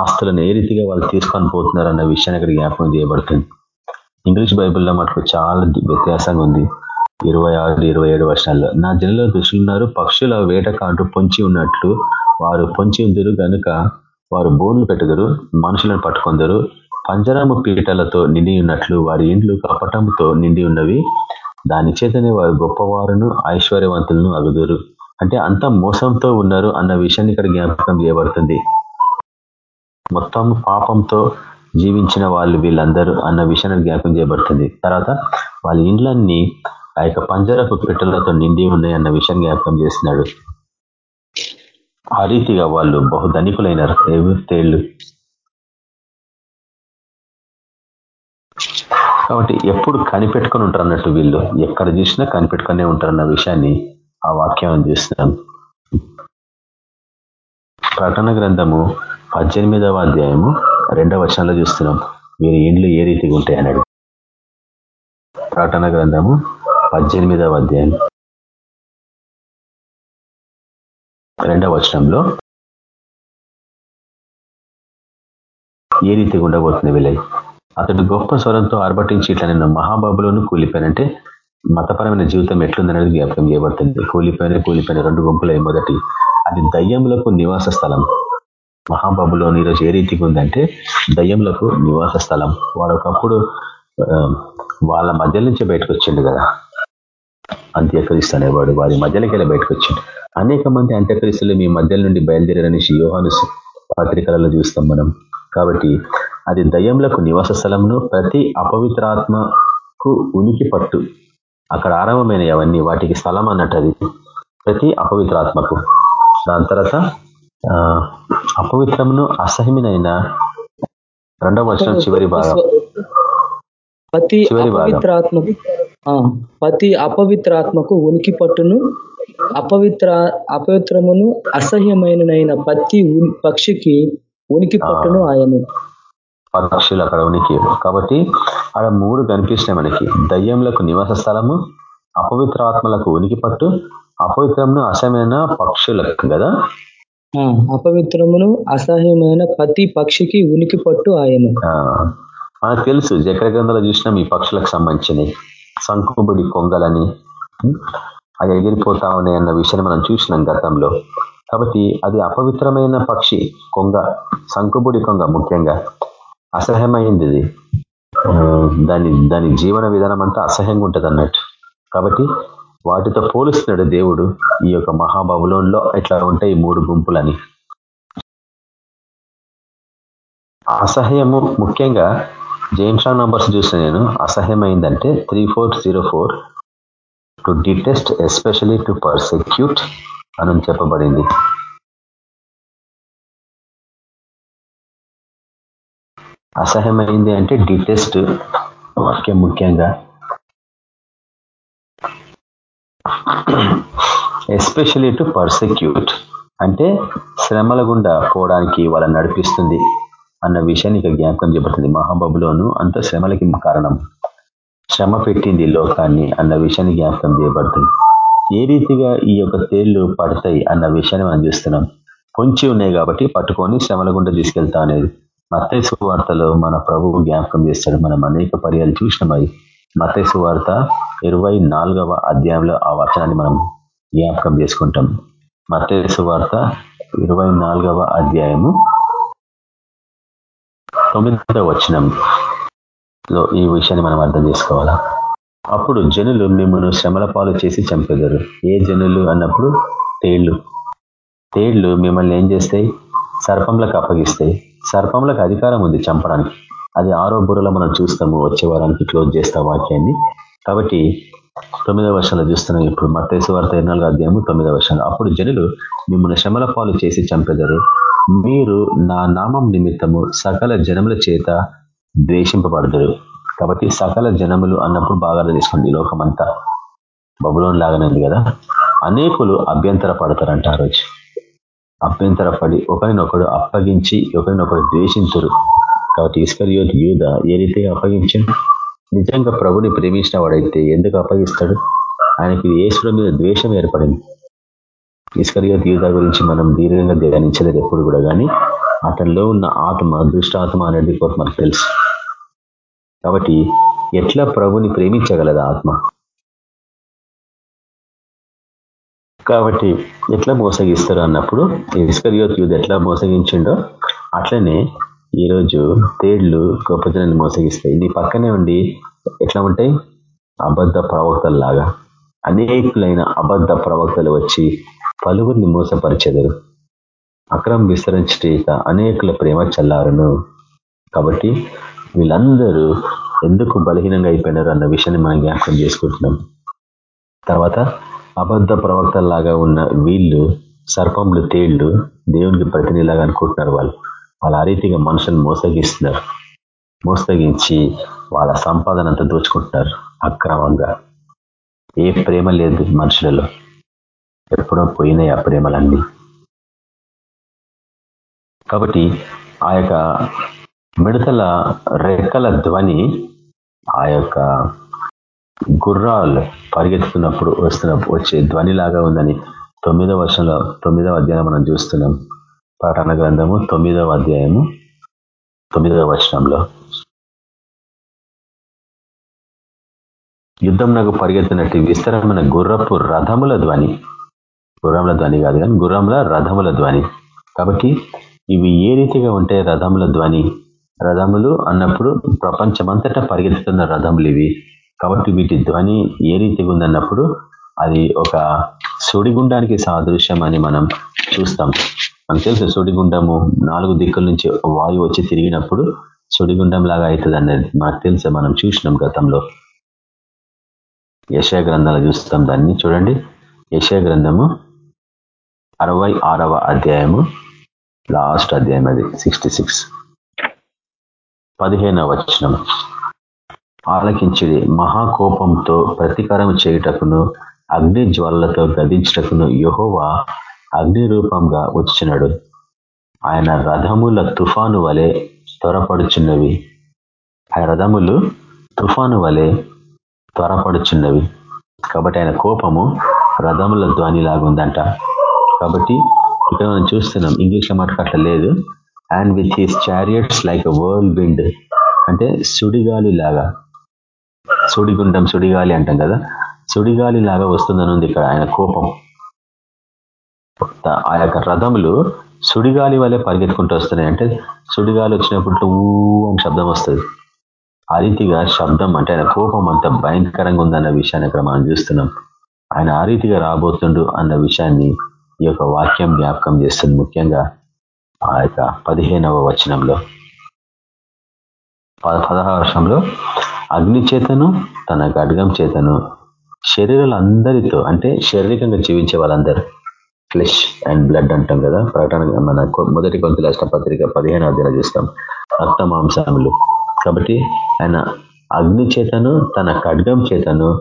ఆస్తులను ఏ రీతిగా వాళ్ళు తీసుకొని పోతున్నారు అన్న విషయాన్ని ఇక్కడ జ్ఞాపకం చేయబడుతుంది. ఇంగ్లీష్ బైబిల్లో మటుకు చాలా వ్యత్యాసంగా ఉంది. ఇరవై ఆరు ఇరవై ఏడు వర్షాల్లో నా జనంలో దృష్టిన్నారు పక్షుల వేటకాంటూ పొంచి ఉన్నట్లు వారు పొంచి ఉందరు కనుక వారు బోన్లు పెట్టుదరు మనుషులను పట్టుకుందరు పంజరము పీటలతో నిండి ఉన్నట్లు వారి ఇండ్లు కపటముతో నిండి ఉన్నవి దాని చేతనే వారు గొప్పవారును ఐశ్వర్యవంతులను అగుదురు. అంటే అంత మోసంతో ఉన్నారు అన్న విషయాన్ని ఇక్కడ జ్ఞాపకం చేయబడుతుంది. మొత్తం పాపంతో జీవించిన వాళ్ళు వీళ్ళందరూ అన్న విషయాన్ని జ్ఞాపకం చేయబడుతుంది. తర్వాత వాళ్ళ ఇండ్లన్నీ ఆ యొక్క పంజరపు పిట్టలతో నిండి ఉన్నాయి అన్న విషయం జ్ఞాపకం చేస్తున్నాడు. ఆ రీతిగా వాళ్ళు బహుధనికులైనారు తేళ్ళు కాబట్టి ఎప్పుడు కనిపెట్టుకొని ఉంటారు అన్నట్టు వీళ్ళు. ఎక్కడ చూసినా కనిపెట్టుకునే ఉంటారన్న విషయాన్ని ఆ వాక్యం చూస్తున్నాం ప్రకటన గ్రంథము పద్దెనిమిదవ అధ్యాయము రెండవ వచనంలో చూస్తున్నాం. మీరు ఇండ్లు ఏ రీతిగా ఉంటాయి అన్నాడు ప్రకటన గ్రంథము పద్దెనిమిదవ అధ్యాయం రెండవ వచనంలో ఏ రీతిగా ఉండబోతుంది వీళ్ళై అతడు గొప్ప స్వరంతో ఆర్భటించి ఇట్లా నేను మహాబాబులోను కూలిపోయానంటే మతపరమైన జీవితం ఎట్లుందనేది జ్ఞాపకం చేయబడుతుంది. కూలిపోయిన కూలిపోయిన రెండు గుంపులే మొదటి అది దయ్యములకు నివాస స్థలం. మహాబాబులోని ఈరోజు ఏ రీతిగా ఉందంటే దయ్యములకు నివాస స్థలం. వాడు ఒకప్పుడు వాళ్ళ మధ్య నుంచి బయటకు వచ్చిండు కదా. అంత్యక్రీస్తు అనేవాడు వారి మధ్యలోకి వెళ్ళి బయటకు వచ్చిండు. అనేక మంది అంత్యక్రీస్తులు మీ మధ్య నుండి బయలుదేరారనేసి యోహాను పత్రికలలో చూస్తాం మనం. కాబట్టి అది దయ్యంలకు నివాస స్థలంను ప్రతి అపవిత్రాత్మకు ఉనికి పట్టు. అక్కడ ఆరంభమైన అవన్నీ వాటికి స్థలం అన్నట్టు అది ప్రతి అపవిత్రాత్మకు. దాని తర్వాత అపవిత్రమును అసహ్యమైన రెండవ వర్షం చివరి భాగం. ప్రతి అపవిత్రాత్మ ప్రతి అపవిత్రాత్మకు ఉనికి పట్టును. అపవిత్ర అపవిత్రమును అసహ్యమైన ప్రతి పక్షికి ఉనికి పట్టును ఆయను. పక్షులు అక్కడ ఉనికి కాబట్టి అక్కడ మూడు కనిపిస్తున్నాయి మనకి. దయ్యంలకు నివాస స్థలము అపవిత్ర ఆత్మలకు ఉనికి పట్టు అపవిత్రమును అసహ్యమైన పక్షులకు కదా? అపవిత్రమును అసహ్యమైన ప్రతి పక్షికి ఉనికి పట్టు ఆయన మనకు తెలుసు జకర గ్రంథాలు చూసినాం ఈ పక్షులకు సంబంధించినవి. సంకుబుడి కొంగలని అవి ఎగిరిపోతా ఉన్నాయి అన్న విషయాన్ని మనం చూసినాం గతంలో. కాబట్టి అది అపవిత్రమైన పక్షి కొంగ సంకుబుడి కొంగ ముఖ్యంగా. అసహ్యమైంది ఇది. దాని దాని జీవన విధానం అంతా అసహ్యంగా ఉంటుంది అన్నట్టు. కాబట్టి వాటితో పోలుస్తున్నాడు దేవుడు ఈ యొక్క మహాబబులోన్లో ఇట్లా ఉంటాయి మూడు గుంపులని. అసహ్యము ముఖ్యంగా జేమ్స్ నంబర్స్ చూసిన నేను. అసహ్యమైందంటే three four zero four to detest especially to persecute అని చెప్పబడింది. అసహ్యమైంది అంటే డిటెస్ట్ వాక్యం ముఖ్యంగా. ఎస్పెషలీ టు పర్సెక్యూట్ అంటే శ్రమల గుండా పోవడానికి వాళ్ళని నడిపిస్తుంది అన్న విషయాన్ని ఇక జ్ఞాపకం చెప్పబడుతుంది మహాబాబులోను అంత శ్రమలకి కారణం. శ్రమ పెట్టింది లోకాన్ని అన్న విషయాన్ని జ్ఞాపకం చేయబడుతుంది. ఏ రీతిగా ఈ యొక్క తేళ్ళు పడతాయి అన్న విషయాన్ని మనం చూస్తున్నాం. పొంచి ఉన్నాయి కాబట్టి పట్టుకొని శ్రమల గుండా తీసుకెళ్తా అనేది. మతేసు వార్తలో మన ప్రభువు జ్ఞాపకం చేస్తాడు. మనం అనేక పర్యాలు చూసినాం మతేసు వార్త ఇరవై నాలుగవ అధ్యాయంలో ఆ వచనాన్ని మనం జ్ఞాపకం చేసుకుంటాం. మతేసు వార్త ఇరవై నాలుగవ అధ్యాయము తొమ్మిదవ వచనంలో ఈ విషయాన్ని మనం అర్థం చేసుకోవాలా? అప్పుడు జనులు మిమ్మల్ని శ్రమల పాలు చేసి చంపెదరు. ఏ జనులు అన్నప్పుడు తేళ్ళు. తేళ్ళు మిమ్మల్ని ఏం చేస్తాయి? సర్పంలకు అప్పగిస్తాయి. సర్పంలకు అధికారం ఉంది చంపడానికి. అది ఆరో బుర్రలో మనం చూస్తాము వచ్చే వారానికి క్లోజ్ చేస్తా వాక్యాన్ని. కాబట్టి తొమ్మిదవ వర్షంలో చూస్తున్నాం. ఇప్పుడు మత్తేసు వార్త ఇరవై అధ్యాయము తొమ్మిదవ వర్షంలో అప్పుడు జనులు మిమ్మల్ని శ్రమల పాలు చేసి చంపెదరు. మీరు నా నామం నిమిత్తము సకల జనముల చేత ద్వేషింపబడదరు. కాబట్టి సకల జనములు అన్నప్పుడు బాగా తీసుకోండి లోకమంతా. బబులోన్ లాగానే ఉంది కదా? అనేకులు అభ్యంతర పడతారంట ఆ రోజు. అభ్యంతరపడి ఒకరినొకడు అప్పగించి ఒకరినొకడు ద్వేషించరు కాబట్టి ఇస్కరియోత్ యూధ ఏ రీతిగా అప్పగించండి? నిజంగా ప్రభుని ప్రేమించిన వాడైతే ఎందుకు అప్పగిస్తాడు? ఆయనకి ఈశ్వరు మీద ద్వేషం ఏర్పడింది. ఇస్కరియోత్ యూధ గురించి మనం దీర్ఘంగా ధ్యానించలేదు ఎప్పుడు కూడా కానీ అతనిలో ఉన్న ఆత్మ దుష్టాత్మ అనేది మనకు తెలుసు. కాబట్టి ఎట్లా ప్రభుని ప్రేమించగలదు ఆత్మ? కాబట్టి ఎట్లా మోసగిస్తారు అన్నప్పుడు ఇస్కరియోత్ యూత్ ఎట్లా మోసగించిండో అట్లనే ఈరోజు తేళ్ళు గొప్పతనాన్ని మోసగిస్తాయి. నీ పక్కనే ఉండి ఎట్లా ఉంటాయి? అబద్ధ ప్రవక్తల్లాగా. అనేకులైన అబద్ధ ప్రవక్తలు వచ్చి పలువురిని మోసపరిచెదరు. అక్రమం విస్తరించేట అనేకుల ప్రేమ చల్లారును. కాబట్టి వీళ్ళందరూ ఎందుకు బలహీనంగా అయిపోయినారు అన్న విషయాన్ని మనం జ్ఞాపకం చేసుకుంటున్నాం. తర్వాత అబద్ధ ప్రవక్తల్లాగా ఉన్న వీళ్ళు సర్పంలు తేళ్ళు దేవునికి ప్రతినిధిలాగా అనుకుంటున్నారు వాళ్ళు. వాళ్ళు ఆ రీతిగా మనుషులను మోసగిస్తున్నారు. మోసగించి వాళ్ళ సంపాదన అంతా దోచుకుంటున్నారు అక్రమంగా. ఏ ప్రేమ లేదు మనుషులలో. ఎప్పుడో పోయినాయి ఆ ప్రేమలన్నీ. కాబట్టి ఆ యొక్క మిడతల రెక్కల ధ్వని ఆ యొక్క గుర్రాలు పరిగెత్తుతున్నప్పుడు వస్తున్న వచ్చే ధ్వనిలాగా ఉందని తొమ్మిదవ వర్షంలో తొమ్మిదవ అధ్యాయం మనం చూస్తున్నాం. పాఠన గ్రంథము తొమ్మిదవ అధ్యాయము తొమ్మిదవ వర్షంలో యుద్ధం నాకు పరిగెత్తినట్టు విస్తరమైన గుర్రపు రథముల ధ్వని. గుర్రముల ధ్వని కాదు కానీ గుర్రముల రథముల ధ్వని. కాబట్టి ఇవి ఏ రీతిగా ఉంటాయి రథముల ధ్వని? రథములు అన్నప్పుడు ప్రపంచమంతటా పరిగెత్తుతున్న రథములు ఇవి. కాబట్టి వీటి ధ్వని ఏ రీతిగా ఉందన్నప్పుడు అది ఒక సుడిగుండానికి సాదృశ్యం అని మనం చూస్తాం. మనకు తెలుసు సుడిగుండము నాలుగు దిక్కుల నుంచి వాయువు వచ్చి తిరిగినప్పుడు సుడిగుండం లాగా అవుతుంది అనేది మనకు తెలుసు మనం చూసినాం గతంలో. యశయ గ్రంథాలు చూస్తాం దాన్ని. చూడండి. యశయ గ్రంథము అరవై ఆరవ అధ్యాయము లాస్ట్ అధ్యాయం అది సిక్స్టీ సిక్స్ పదిహేనవ వచనం. ఆలకించిడి మహాకోపంతో ప్రతీకారం చేయుటకును అగ్ని జ్వాలలతో గదించటకును యహోవా అగ్ని రూపంగా వచ్చినాడు ఆయన రథముల తుఫాను వలె త్వరపడుచున్నవి. ఆయన రథములు తుఫాను వలె త్వరపడుచున్నవి. కాబట్టి ఆయన కోపము రథముల ధ్వనిలాగుందంట. కాబట్టి ఇక్కడ మనం చూస్తున్నాం ఇంగ్లీష్లో మాట్లాడటం లేదు. And with his chariots like whirlwind అంటే సుడిగాలి లాగా సుడిగుండం సుడిగాలి అంటాం కదా? సుడిగాలి లాగా వస్తుందని ఉంది ఇక్కడ ఆయన కోపం. ఆ యొక్క రథములు సుడిగాలి వల్లే పరిగెత్తుకుంటూ వస్తున్నాయి. అంటే సుడిగాలి వచ్చినప్పుడు ఊ అని శబ్దం వస్తుంది. ఆ రీతిగా శబ్దం అంటే ఆయన కోపం అంత భయంకరంగా ఉందన్న విషయాన్ని ఇక్కడ మనం చూస్తున్నాం. ఆయన ఆ రీతిగా రాబోతుండు అన్న విషయాన్ని ఈ యొక్క వాక్యం జ్ఞాపకం చేస్తుంది ముఖ్యంగా ఆ యొక్క పదిహేనవ వచనంలో. పదహారు వర్షంలో అగ్ని చేతను తన గడ్గం చేతను. శరీరాలందరితో అంటే శారీరకంగా జీవించే వాళ్ళందరూ. ఫ్లెష్ అండ్ బ్లడ్ అంటాం కదా ప్రకటన మన మొదటి కొంత పత్రిక పదిహేను అధ్యాయులు చూస్తాం. రక్త మాంసాములు కాబట్టి ఆయన అగ్ని చేతను తన ఖడ్గం చేతను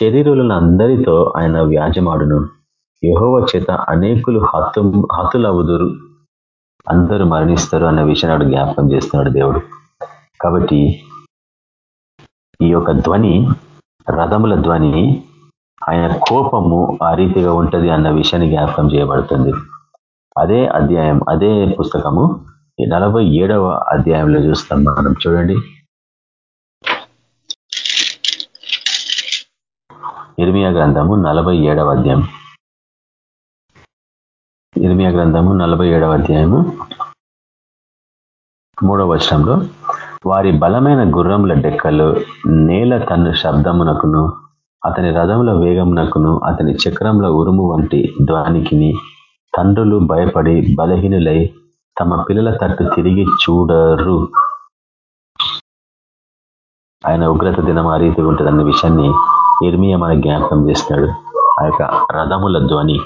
శరీరులను అందరితో ఆయన వ్యాజమాడును. యహోవ చేత అనేకులు హతు హతులవుదురు అందరూ మరణిస్తారు అన్న విషయాన్ని జ్ఞాపకం చేస్తున్నాడు దేవుడు. కాబట్టి ఈ యొక్క ధ్వని రథముల ధ్వని ఆయన కోపము ఆ రీతిగా ఉంటది అన్న విషయాన్ని జ్ఞాపకం చేయబడుతుంది. అదే అధ్యాయం అదే పుస్తకము ఈ నలభై ఏడవ అధ్యాయంలో చూస్తాం మనం. చూడండి. ఇర్మియా గ్రంథము నలభై ఏడవ అధ్యాయం. ఇర్మియా గ్రంథము నలభై ఏడవ అధ్యాయము మూడవ వచనంలో వారి బలమైన గుర్రముల డెక్కలు నేల తన్ను శబ్దమునకును అతని రథముల వేగమునకును అతని చక్రముల ఉరుము వంటి ధ్వానికిని తండ్రులు భయపడి బలహీనులై తమ పిల్లల తట్టు తిరిగి చూడరు. ఆయన ఉగ్రత దినం ఆ రీతిగా ఉంటుంది అన్న విషయాన్ని ఇర్మియ మన జ్ఞాపకం చేస్తున్నాడు. ఆ యొక్క రథముల ధ్వని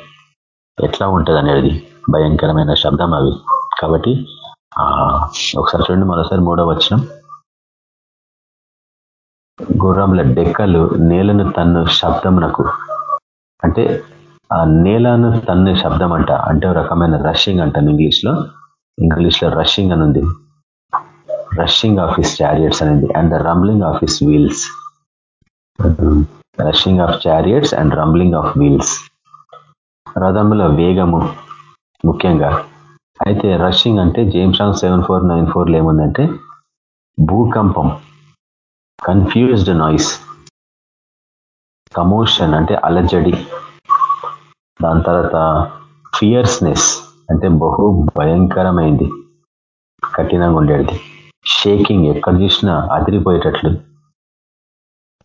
ఎట్లా ఉంటుంది అనేది భయంకరమైన శబ్దం అవి. కాబట్టి ఒకసారి చూడండి మరోసారి మూడో వచ్చిన గుర్రంల డెక్కలు నేలను తన్ను శబ్దమునకు. అంటే ఆ నేలను తన్ను శబ్దం అంట అంటే రకమైన రషింగ్ అంటాను ఇంగ్లీష్లో ఇంగ్లీష్లో రషింగ్ అని ఉంది. రషింగ్ ఆఫ్ హిస్ చారియట్స్ అనేది and the rumbling of his wheels rushing of chariots and rumbling of wheels రథముల వేగము ముఖ్యంగా అయితే రషింగ్ అంటే జేమ్సాంగ్ సెవెన్ ఫోర్ నైన్ ఫోర్లో ఏముందంటే భూకంపం కన్ఫ్యూజ్డ్ నాయిస్ కమోషన్ అంటే అలజడి దాని తర్వాత ఫియర్స్నెస్ అంటే బహు భయంకరమైంది కఠినంగా ఉండేది. షేకింగ్ ఎక్కడ చూసినా అదిరిపోయేటట్లు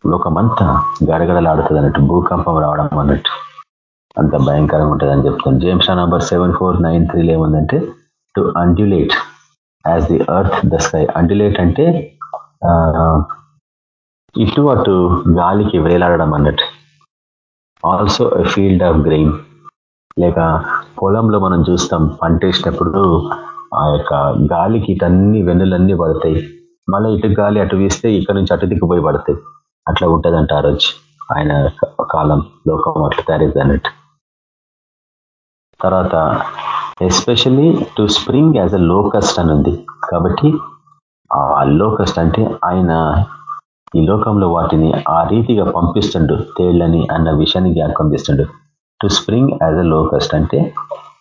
లోకమంతా గడగడలాడుతుంది అన్నట్టు భూకంపం రావడం అన్నట్టు. అంత భయంకరంగా ఉంటుంది అని చెప్తాను. James number seven four nine త్రీలో ఏముందంటే to undulate as the earth the sky undulate అంటే ఇటు అటు గాలికి వేలాడడం అన్నట్టు. Also a field of grain లేక పొలంలో మనం చూస్తాం పంటేసినప్పుడు ఆ యొక్క గాలికి ఇటన్ని వెన్నులన్నీ పడతాయి. మళ్ళీ ఇటు గాలి అటు వీస్తే ఇక్కడ నుంచి అటు దిక్కుపోయి పడతాయి. అట్లా ఉంటుందంట ఆ రోజు. ఆయన కాలం లోకం అట్లా తయారైంది అన్నట్టు. తర్వాత especially to spring as a locust అని ఉంది కాబట్టి ఆ లోకస్ట్ అంటే ఆయన ఈ లోకంలో వాటిని ఆ రీతిగా పంపిస్తుండు తేళ్ళని అన్న విషయాన్ని జ్ఞాపకం చేస్తుండు. To spring as a locust అంటే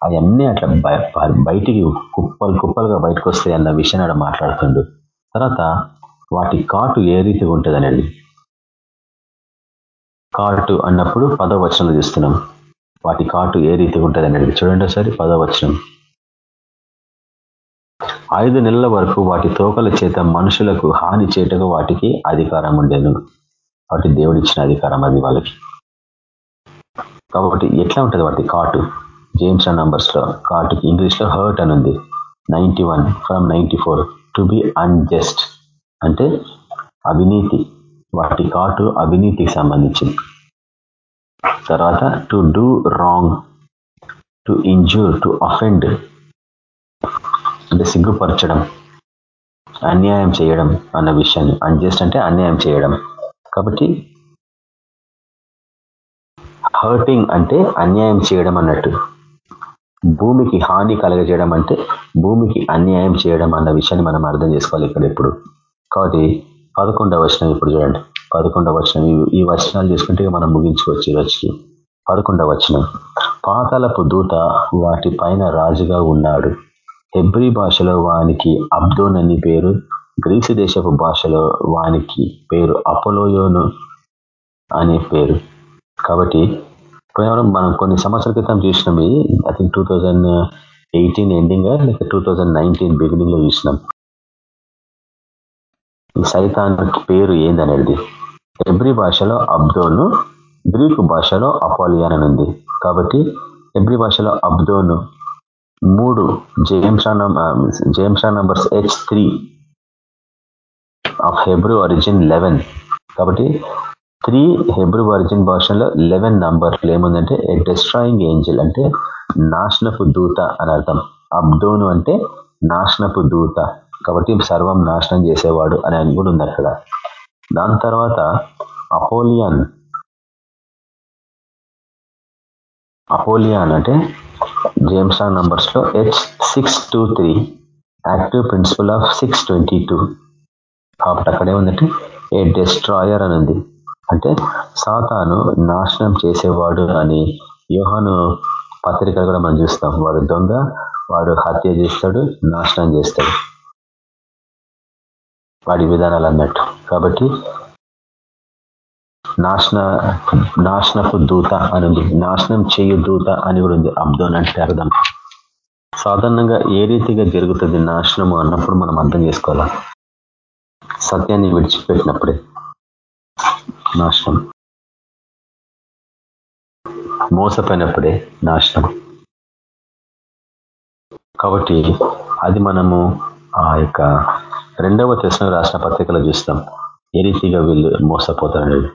అవన్నీ అట్లా బయటికి కుప్పలు కుప్పలుగా బయటకు వస్తాయి అన్న విషయాన్ని అక్కడ మాట్లాడుతుండు. తర్వాత వాటి కాటు ఏ రీతిగా ఉంటుంది అనేది కాటు అన్నప్పుడు పదవచనంలో చూస్తున్నాం. వాటి కాటు ఏ రీతిగా ఉంటుంది అనేది చూడండి ఒకసారి పదవచనం ఐదు నెలల వరకు వాటి తోకల చేత మనుషులకు హాని చేయటకు వాటికి అధికారం ఉండేను. వాటి దేవుడిచ్చిన అధికారం అది వాళ్ళకి. కాబట్టి ఎట్లా ఉంటుంది వాటి కాటు? జేమ్స్ నంబర్స్లో కాటుకి ఇంగ్లీష్లో హర్ట్ అని ఉంది. Ninety one from ninety four to be unjust అంటే అవినీతి. వాటి కాటు అవినీతికి సంబంధించింది. తర్వాత to do wrong to injure to offend అంటే సిగ్గుపరచడం అన్యాయం చేయడం అన్న విషయాన్ని అన్జస్ట్ అంటే అన్యాయం చేయడం. కాబట్టి హర్టింగ్ అంటే అన్యాయం చేయడం అన్నట్టు. భూమికి హాని కలగజేయడం అంటే భూమికి అన్యాయం చేయడం అన్న విషయాన్ని మనం అర్థం చేసుకోవాలి ఇక్కడ ఇప్పుడు కాబట్టి పదకొండవ వచనం ఇప్పుడు చూడండి. పదకొండవ వచనం. ఈ వచనాలు తీసుకుంటే మనం ముగించుకోవచ్చు ఈరోజుకి పదకొండవ వచనం. పాతాలపు దూత వాటి పైన రాజుగా ఉన్నాడు. హెబ్రి భాషలో వానికి అబ్దోన్ అని పేరు. గ్రీసు దేశపు భాషలో వానికి పేరు అపోలోయోను అనే పేరు. కాబట్టి మనం కొన్ని సంవత్సరాల క్రితం చూసినాం. ఇది I think two thousand eighteen ending లేక టూ థౌజండ్ నైన్టీన్ బిగినింగ్లో చూసినాం. ఈ సైతానికి పేరు ఏందనేది? ఎబ్రి భాషలో అబ్దోను గ్రీకు భాషలో అపాలియాన్ అని ఉంది. కాబట్టి ఎబ్రి భాషలో అబ్దోను మూడు జేమ్షా జేమ్షా numbers H three of Hebrew origin eleven. కాబట్టి త్రీ హెబ్రూ ఒరిజిన్ భాషలో లెవెన్ నంబర్లు ఏముందంటే ఏ డిస్ట్రాయింగ్ ఏంజిల్ అంటే నాశనపు దూత అని అర్థం. అబ్దోను అంటే నాశనపు దూత. కాబట్టి సర్వం నాశనం చేసేవాడు అని కూడా ఉంది అక్కడ దాని తర్వాత అపోలియన్. అపోలియాన్ అంటే James నంబర్స్లో H six two three active principle of six twenty two కాబట్టి అక్కడే ఉందంటే ఏ డెస్ట్రాయర్ అని ఉంది అంటే సాతాను నాశనం చేసేవాడు అని యోహాను పత్రికలు కూడా మనం చూస్తాం. వాడు దొంగ వాడు హత్య చేస్తాడు నాశనం చేస్తాడు. వాడి విధానాలు అన్నట్టు. కాబట్టి నాశన నాశనపు దూత అని ఉంది. నాశనం చేయు దూత అని కూడా ఉంది. అబ్దోన్ అంటే అర్థం. సాధారణంగా ఏ రీతిగా జరుగుతుంది నాశనము అన్నప్పుడు మనం అర్థం చేసుకోవాలి? సత్యాన్ని విడిచిపెట్టినప్పుడే నాశనం. మోసపోయినప్పుడే నాశనం. కాబట్టి అది మనము ఆ యొక్క రెండవ తెశన రాసిన పత్రికలో చూస్తాం. ఏ రీతిగా వీళ్ళు మోసపోతారనేది.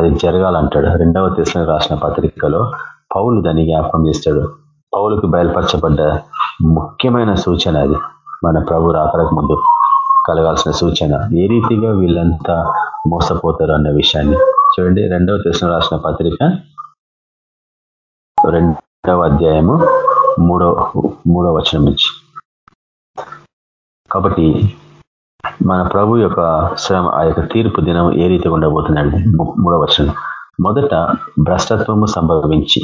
అది జరగాలంటాడు. రెండవ తెశన రాసిన పత్రికలో పౌలు దాన్ని జ్ఞాపకం చేస్తాడు. పౌలుకు బయలుపరచబడ్డ ముఖ్యమైన సూచన అది. మన ప్రభు రాకడకు ముందు కలగాల్సిన సూచన. ఏ రీతిగా వీళ్ళంతా మోసపోతారు అన్న విషయాన్ని. చూడండి రెండవ తెశన రాసిన పత్రిక రెండవ అధ్యాయము మూడో మూడో వచనం నుంచి. కాబట్టి మన ప్రభు యొక్క శ్రమ ఆ యొక్క తీర్పు దినం ఏ రీతిగా ఉండబోతున్నాడు మూడవ వచనం. మొదట భ్రష్టత్వము సంభవించి.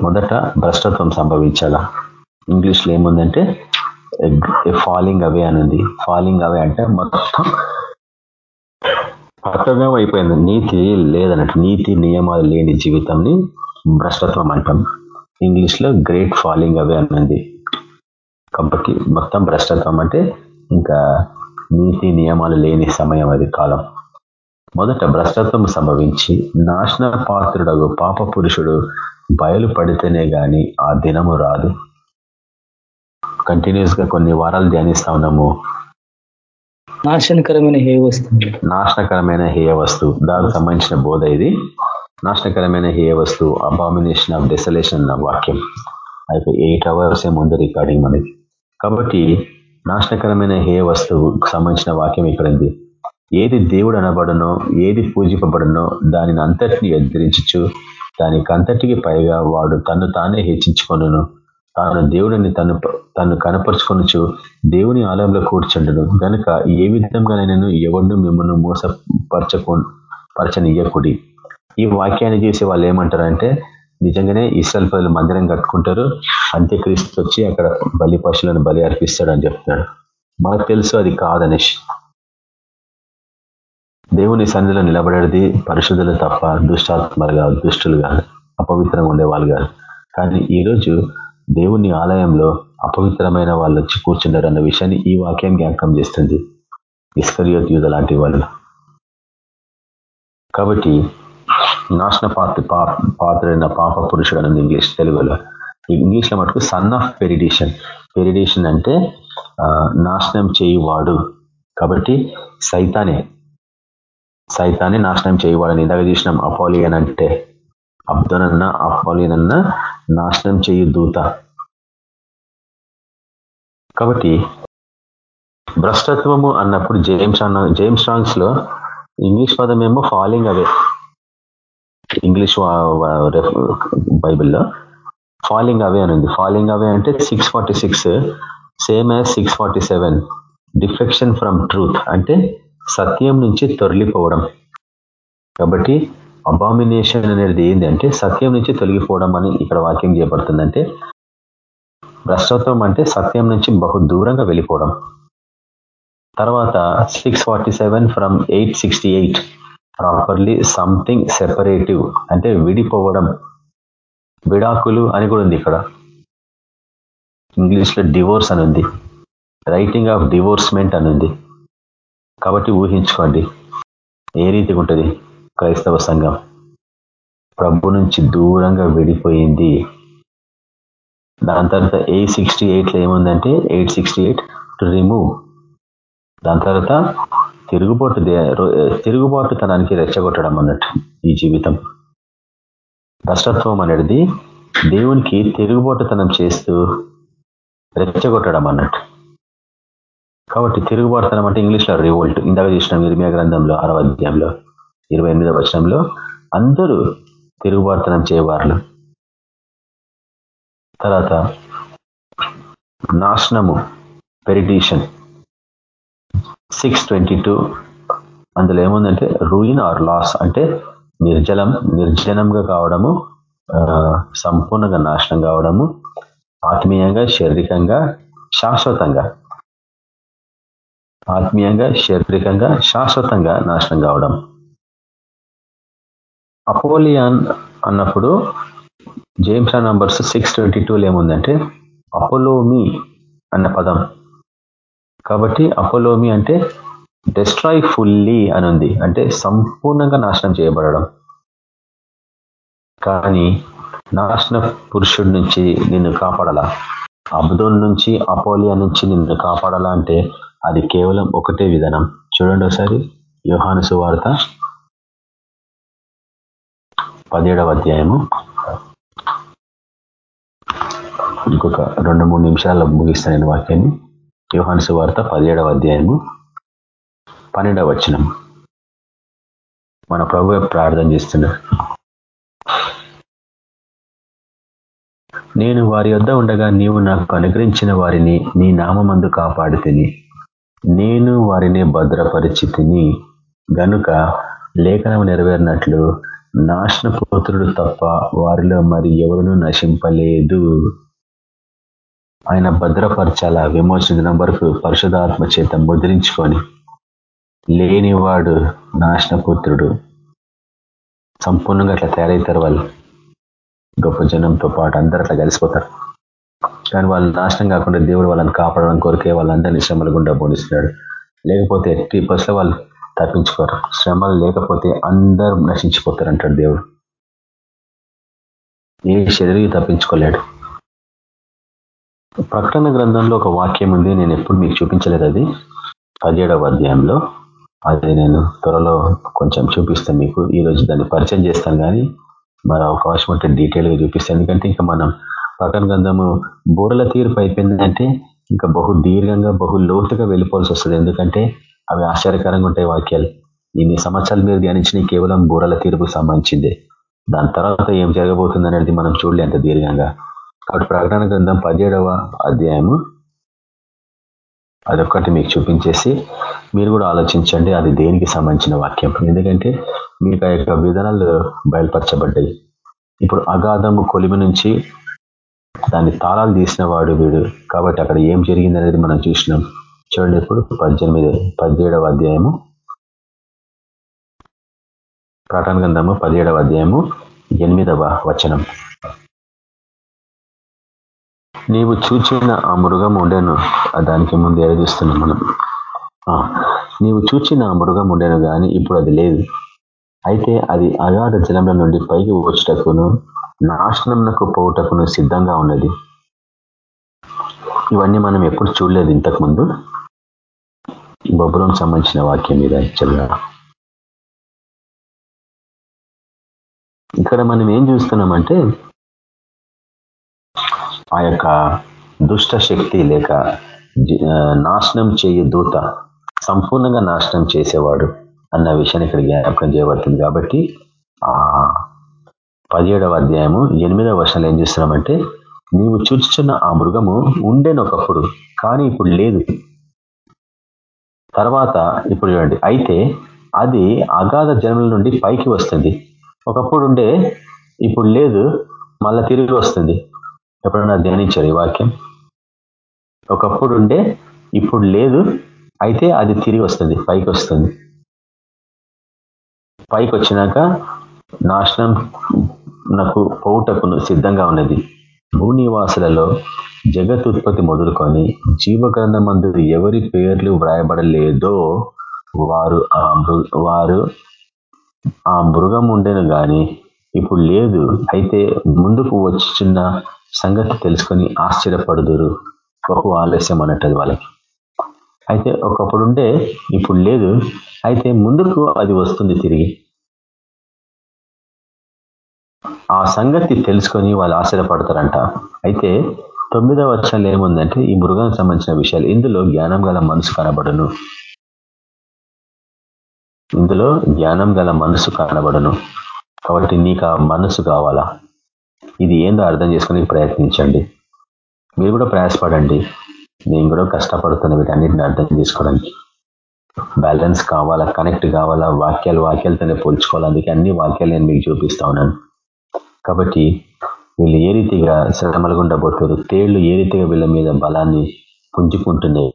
మొదట భ్రష్టత్వం సంభవించాల? ఇంగ్లీష్లో ఏముందంటే ఫాలింగ్ అవే అనుంది ఫాలింగ్ అవే అంటే మొత్తం పక్కగా అయిపోయింది. నీతి లేదన్నట్టు నీతి నియమాలు లేని జీవితంని భ్రష్టత్వం అంటాం. ఇంగ్లీష్లో గ్రేట్ ఫాలింగ్ అవే అన్నది కాబట్టి మొత్తం భ్రష్టత్వం అంటే ఇంకా నీతి నియమాలు లేని సమయం అది కాలం. మొదట భ్రష్టత్వం సంభవించి నాశన పాత్రుడు పాప పురుషుడు బయలుపడితేనే గాని ఆ దినము రాదు. కంటిన్యూస్గా కొన్ని వారాలు ధ్యానిస్తా ఉన్నాము. నాశనకరమైన హే వస్తువు నాశనకరమైన హేయ వస్తువు. దానికి సంబంధించిన బోధ ఇది. నాశనకరమైన హేయ వస్తువు అబామినేషన్ ఆఫ్ డెసలేషన్ అన్న వాక్యం. అయితే ఎయిట్ అవర్స్ ముందు రికార్డింగ్ మనకి. కాబట్టి నాశనకరమైన హే వస్తువు సంబంధించిన వాక్యం ఇక్కడ ఉంది ఏది దేవుడు అనబడనో ఏది పూజింపబడనో దానిని అంతటిని ఎదిరించచ్చు దానికి అంతటికి పైగా వాడు తను తానే హెచ్చించుకొను తాను దేవుడిని తను తను కనపరుచుకొనొచ్చు దేవుని ఆలయంలో కూర్చుండను. గనుక ఏ విధంగానైనా ఎవడు మిమ్మల్ని మోసపరచకు పరచనియకుడి? ఈ వాక్యాన్ని చేసి వాళ్ళు ఏమంటారంటే నిజంగానే ఇసల్ ప్రజలు మందిరం కట్టుకుంటారు. అంత్యక్రీస్తు వచ్చి అక్కడ బలి పశువులను బలి అర్పిస్తాడు అని చెప్తున్నాడు. మనకు తెలుసు అది కాదనేష్. దేవుని సన్నిధిలో నిలబడేది పరిశుద్ధులు తప్ప దుష్టాత్మలు కాదు దుష్టులు కాదు అపవిత్రంగా ఉండేవాళ్ళు కాదు. కానీ ఈరోజు దేవుని ఆలయంలో అపవిత్రమైన వాళ్ళు వచ్చి కూర్చున్నారు అన్న విషయాన్ని ఈ వాక్యం జ్ఞాపకం చేస్తుంది. ఇస్కరియోత్ యూధ లాంటి వాళ్ళు. కాబట్టి నాశన పాత్ర పాత్రైన పాప పురుషుడు అన్నది ఇంగ్లీష్ తెలుగులో. ఇంగ్లీష్లో మటుకు సన్ ఆఫ్ పెరిడిషన్ పెరిడిషన్ అంటే నాశనం చేయువాడు. కాబట్టి సైతానే సైతాన్ని నాశనం చేయవాడని ఇందాక చూసినాం అపోలియన్ అంటే అబ్దోనన్న అపోలియన్ అన్న నాశనం చేయు దూత. కాబట్టి భ్రష్టత్వము అన్నప్పుడు జేమ్స్ అన్న జేమ్స్ స్ట్రాంగ్స్లో ఇంగ్లీష్ పదం ఏమో ఫాలింగ్ అవే ఇంగ్లీష్ బైబిల్లో ఫాలింగ్ అవే అని ఉంది. ఫాలింగ్ అవే అంటే six forty six same as six forty seven defection from truth అంటే సత్యం నుంచి తొలగిపోవడం. కాబట్టి అబామినేషన్ అనేది ఏంటి అంటే సత్యం నుంచి తొలగిపోవడం అని ఇక్కడ వాక్యం చేయబడుతుందంటే భ్రష్టత్వం అంటే సత్యం నుంచి బహు దూరంగా వెళ్ళిపోవడం. తర్వాత six forty seven from eight sixty eight properly something separative అంటే విడిపోవడం. విడాకులు అని కూడా ఉంది ఇక్కడ. ఇంగ్లీష్లో డివోర్స్ అని ఉంది. రైటింగ్ ఆఫ్ డివోర్స్మెంట్ అని ఉంది. కాబట్టి ఊహించుకోండి. ఏ రీతిగా ఉంటుంది? క్రైస్తవ సంఘం. ప్రభు నుంచి దూరంగా విడిపోయింది. దాని తర్వాత ఎయిట్ సిక్స్టీ ఎయిట్లో ఏముందంటే eight sixty eight to remove దాని తర్వాత తిరుగుబాటు తిరుగుబాటుతనానికి రెచ్చగొట్టడం అన్నట్టు ఈ జీవితం. భ్రష్టత్వం అనేది దేవునికి తిరుగుబాటుతనం చేస్తూ రెచ్చగొట్టడం అన్నట్టు. కాబట్టి తిరుగుబాటుతనం అంటే ఇంగ్లీష్లో రివోల్ట్. ఇందాక చూసిన నిర్మయ గ్రంథంలో అరవ అధ్యాయంలో ఇరవై ఎనిమిదవ వచనంలో అందరూ తిరుగుబాటుతనం చేయవారు తర్వాత నాశనము పెరిటీషన్ సిక్స్ ట్వంటీ టూ అందులో ఏముందంటే రూయిన్ ఆర్ లాస్ అంటే నిర్జలం నిర్జనంగా కావడము సంపూర్ణంగా నాశనం కావడము ఆత్మీయంగా శారీరకంగా శాశ్వతంగా. ఆత్మీయంగా శారీరకంగా శాశ్వతంగా నాశనం కావడం. అపోలియాన్ అన్నప్పుడు జేమ్స్ నంబర్స్ సిక్స్ ట్వంటీ టూలో ఏముందంటే అపోలోమి అన్న పదం. కాబట్టి అపోలోమి అంటే డెస్ట్రాయ్ ఫుల్లీ అని ఉంది. అంటే సంపూర్ణంగా నాశనం చేయబడడం. కానీ నాశన పురుషుడి నుంచి నిన్ను కాపాడాలా? అబ్దోన్ నుంచి అపోలియా నుంచి నిన్ను కాపాడాలా అంటే అది కేవలం ఒకటే విధానం. చూడండి ఒకసారి యోహాను సువార్త పదిహేడవ అధ్యాయము. ఇంకొక రెండు మూడు నిమిషాల్లో ముగిస్తాను నేను వాక్యాన్ని. యోహాను వార్త పదిహేడవ అధ్యాయము పన్నెండవ వచనం మన ప్రభు ప్రార్థన చేస్తున్నారు నేను వారి వద్ద ఉండగా నీవు నాకు అనుగ్రహించిన వారిని నీ నామందు కాపాడితిని. నేను వారిని భద్రపరిచితిని. గనుక లేఖనం నెరవేరినట్లు నాశనపుత్రుడు తప్ప వారిలో మరి ఎవరునూ నశింపలేదు. ఆయన భద్రపరచాల? విమోచన వరకు పరిశుధాత్మ చేత ముద్రించుకొని లేనివాడు నాశనపుత్రుడు. సంపూర్ణంగా అట్లా తయారవుతారు వాళ్ళు గొప్ప జనంతో పాటు అందరు అట్లా కలిసిపోతారు. కానీ వాళ్ళు నాశనం కాకుండా దేవుడు వాళ్ళని కాపాడడం కోరికే వాళ్ళందరినీ శ్రమలు గుండా బోధిస్తున్నాడు లేకపోతే ఎట్టి బస్సులో వాళ్ళు తప్పించుకోరు. శ్రమలు లేకపోతే అందరూ నశించిపోతారు అంటాడు దేవుడు. ఏ శరీరం తప్పించుకోలేడు. ప్రకటన గ్రంథంలో ఒక వాక్యం ఉంది నేను ఎప్పుడు మీకు చూపించలేదు అది. పదిహేడవ అధ్యాయంలో. అది నేను త్వరలో కొంచెం చూపిస్తాను మీకు. ఈరోజు దాన్ని పరిచయం చేస్తాను కానీ మరి అవకాశం ఉంటే డీటెయిల్గా చూపిస్తాను. ఎందుకంటే ఇంకా మనం ప్రకటన గ్రంథము బూరల తీర్పు అయిపోయిందంటే ఇంకా బహు దీర్ఘంగా బహు లోతుగా వెళ్ళిపోవాల్సి వస్తుంది. ఎందుకంటే అవి ఆశ్చర్యకరంగా ఉంటాయి వాక్యాలు. ఇన్ని సంవత్సరాల మీద ధ్యానించిన కేవలం బూరల తీర్పుకు సంబంధించిందే. దాని తర్వాత ఏం జరగబోతుంది అనేది మనం చూడలే అంత దీర్ఘంగా. కాబట్టి ప్రకటన గ్రంథం పదిహేడవ అధ్యాయము. అదొక్కటి మీకు చూపించేసి మీరు కూడా ఆలోచించండి అది దేనికి సంబంధించిన వాక్యం? ఎందుకంటే మీకు ఆ యొక్క విధానాలు బయలుపరచబడ్డాయి. ఇప్పుడు అగాధము కొలిమి నుంచి దాన్ని తాళాలు తీసిన వాడు వీడు. కాబట్టి అక్కడ ఏం జరిగింది అనేది మనం చూసినాం. చూడండి ఇప్పుడు పద్దెనిమిది పదిహేడవ అధ్యాయము. ప్రకటన గ్రంథము పదిహేడవ అధ్యాయము ఎనిమిదవ వచనం. నీవు చూచిన ఆ మృగం ఉండేను. దానికి ముందు ఎరగిస్తున్నాం మనం. నీవు చూచిన ఆ మృగం ఉండేను కానీ ఇప్పుడు అది లేదు. అయితే అది అగాధ జలంలో నుండి పైకి వచ్చటకును నాశనంకు పోవుటకును సిద్ధంగా ఉన్నది. ఇవన్నీ మనం ఎప్పుడు చూడలేదు ఇంతకు ముందు బొబ్బులం సంబంధించిన వాక్యం మీద యాక్చువల్గా ఇక్కడ మనం ఏం చూస్తున్నామంటే ఆ యొక్క దుష్ట శక్తి లేక నాశనం చేయు దూత సంపూర్ణంగా నాశనం చేసేవాడు అన్న విషయాన్ని ఇక్కడ జ్ఞాపకం చేయబడుతుంది. కాబట్టి ఆ పదిహేడవ అధ్యాయము ఎనిమిదవ వర్షాలు ఏం చేస్తున్నామంటే నీవు చూచుచున్న ఆ మృగము ఉండేను ఒకప్పుడు కానీ ఇప్పుడు లేదు. తర్వాత ఇప్పుడు చూడండి. అయితే అది అగాధ జన్మల నుండి పైకి వస్తుంది. ఒకప్పుడు ఉండే ఇప్పుడు లేదు మళ్ళా తిరిగి వస్తుంది. ఎప్పుడన్నా ధ్యానించారు ఈ వాక్యం? ఒకప్పుడు ఉండే ఇప్పుడు లేదు అయితే అది తిరిగి వస్తుంది పైకి వస్తుంది. పైకి వచ్చినాక నాశనం నాకు పోవుటకును సిద్ధంగా ఉన్నది. భూనివాసులలో జగత్ ఉత్పత్తి మొదలుకొని జీవగ్రంథమందు ఎవరి పేర్లు వ్రాయబడలేదో వారు ఆ వారు ఆ మృగం ఉండేను గాని ఇప్పుడు లేదు అయితే ముందుకు వచ్చిన సంగతి తెలుసుకొని ఆశ్చర్యపడుదురు. బహు ఆలస్యం అన్నట్టు వాళ్ళకి. అయితే ఒకప్పుడుంటే ఇప్పుడు లేదు. అయితే ముందుకు అది వస్తుంది తిరిగి. ఆ సంగతి తెలుసుకొని వాళ్ళు ఆశ్చర్యపడతారంట. అయితే తొమ్మిదవ వర్షాలు ఏముందంటే ఈ మృగానికి సంబంధించిన విషయాలు. ఇందులో జ్ఞానం గల మనసు కనబడను. ఇందులో జ్ఞానం గల మనసు కనబడను. కాబట్టి నీకు ఆ మనసు కావాలా? ఇది ఏందో అర్థం చేసుకుని ప్రయత్నించండి. మీరు కూడా ప్రయాసపడండి. నేను కూడా కష్టపడుతున్న వీటన్నిటిని అర్థం చేసుకోవడానికి. బ్యాలెన్స్ కావాలా కనెక్ట్ కావాలా వాక్యాలు వాక్యాలతోనే పోల్చుకోవాలి అందుకే అన్ని వాక్యాలు నేను మీకు చూపిస్తా ఉన్నాను. కాబట్టి వీళ్ళు ఏ రీతిగా శ్రమలు గుండా తేళ్ళు ఏ రీతిగా వీళ్ళ మీద బలాన్ని పుంజుకుంటున్నాయి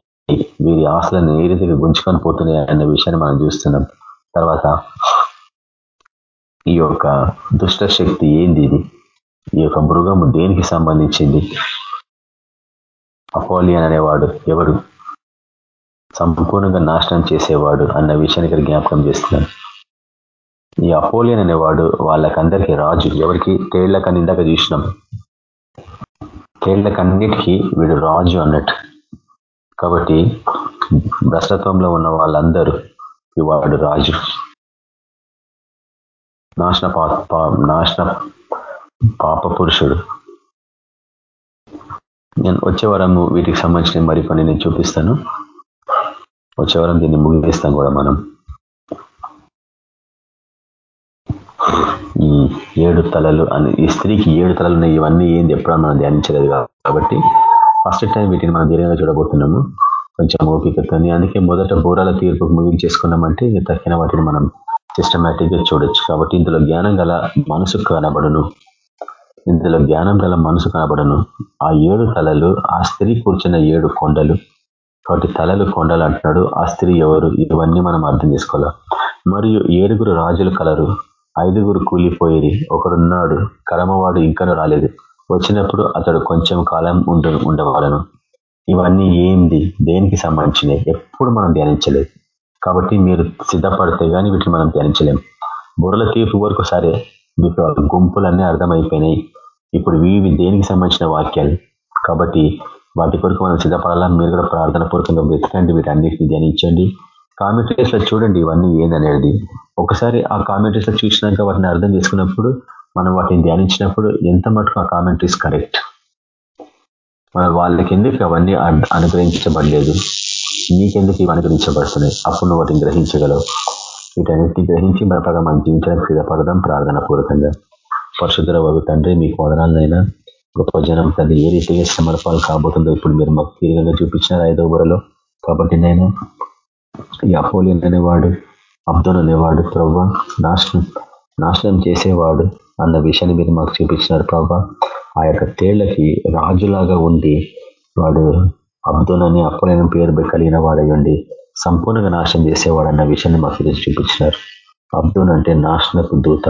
వీరి ఆశలను ఏ రీతిగా గుంజుకొని పోతున్నాయి అన్న విషయాన్ని మనం చూస్తున్నాం. తర్వాత ఈ యొక్క దుష్ట శక్తి ఏంది ఇది? ఈ యొక్క మృగము దేనికి సంబంధించింది? అపోలియన్ అనేవాడు ఎవడు? సంపూర్ణంగా నాశనం చేసేవాడు అన్న విషయాన్ని ఇక్కడ జ్ఞాపకం చేస్తున్నాను. ఈ అపోలియన్ అనేవాడు వాళ్ళకందరికీ రాజు ఎవరికి? తేళ్ళకు ఇందాక చూసినాం. తేళ్ళకన్నిటికీ వీడు రాజు అన్నట్టు. కాబట్టి భ్రష్టత్వంలో ఉన్న వాళ్ళందరూ వాడు రాజు. నాశన నాశన పాప పురుషుడు. నేను వచ్చే వారము వీటికి సంబంధించిన మరి పని నేను చూపిస్తాను. వచ్చే వారం దీన్ని ముగిస్తాం కూడా మనం. ఏడు తలలు అని ఈ స్త్రీకి ఏడు తలలు ఉన్నాయి ఇవన్నీ ఏంది ఎప్పుడన్నా మనం ధ్యానించలేదు కాబట్టి ఫస్ట్ టైం వీటిని మనం దీనిగా చూడబోతున్నాము. కొంచెం ఓపికతో అందుకే మొదట బోరాల తీర్పుకు ముగించేసుకున్నామంటే తక్కిన వాటిని మనం సిస్టమేటిక్గా చూడొచ్చు. కాబట్టి ఇందులో జ్ఞానం గల మనసు కనబడును. ఇందులో జ్ఞానం గల మనసు కనబడను. ఆ ఏడు తలలు ఆ స్త్రీ కూర్చున్న ఏడు కొండలు. కాబట్టి తలలు కొండలు అంటున్నాడు. ఆ స్త్రీ ఎవరు? ఇవన్నీ మనం అర్థం చేసుకోవాలి? మరియు ఏడుగురు రాజులు కలరు. ఐదుగురు కూలిపోయేది. ఒకడున్నాడు. కరమవాడు ఇంకనూ రాలేదు. వచ్చినప్పుడు అతడు కొంచెం కాలం ఉండ ఉండవాలను. ఇవన్నీ ఏంది? దేనికి సంబంధించినవి? ఎప్పుడు మనం ధ్యానించలేదు కాబట్టి మీరు సిద్ధపడితే కానీ వీటిని మనం ధ్యానించలేం. బుర్రల తీర్పు వరకు సరే. మీకు గుంపులన్నీ అర్థమైపోయినాయి. ఇప్పుడు ఇవి దేనికి సంబంధించిన వాక్యాలు? కాబట్టి వాటి కొరకు మనం సిద్ధపడాలా? మీరు కూడా ప్రార్థన పూర్వకంగా వెతకండి వీటన్నిటిని ధ్యానించండి. కామెంటరీస్లో చూడండి ఇవన్నీ ఏందనేది. ఒకసారి ఆ కామెంటరీస్లో చూసినాక వాటిని అర్థం చేసుకున్నప్పుడు మనం వాటిని ధ్యానించినప్పుడు ఎంత మటుకు ఆ కామెంటరీస్ కరెక్ట్? వాళ్ళకి ఎందుకు అవన్నీ అనుగ్రహించబడలేదు? నీకెందుకు ఇవి అనుగ్రహించబడుతున్నాయి? అప్పుడు నువ్వు వాటిని గ్రహించగలవు. వీటన్నిటిని గ్రహించి మన ప్రకారం మనం జీవించడానికి సిద్ధపడదాం. ప్రార్థన పూర్వకంగా. పరిశుద్ధ వగు తండ్రి మీకు వదనాలనైనా. గొప్ప జనం తండ్రి ఏ రీతిగా సమర్పాలు కాబోతుందో ఇప్పుడు మీరు మాకు తీరిగా చూపించినారు ఐదో బురలో. కాబట్టి నేను ఈ అపోలియన్ అనేవాడు అబ్దుల్ అనేవాడు ప్రవ్వ నాశనం నాశనం చేసేవాడు అన్న విషయాన్ని మీరు మాకు చూపించినారు ప్రభా ఆ యొక్క తేళ్ళకి రాజులాగా ఉండి వాడు అబ్దుల్ అని అపోలియన్ పేరు కలిగిన వాడయ్యండి సంపూర్ణంగా నాశనం చేసేవాడు అన్న విషయాన్ని మాకు చూపించినారు. అబ్దున్ అంటే నాశనపు దూత.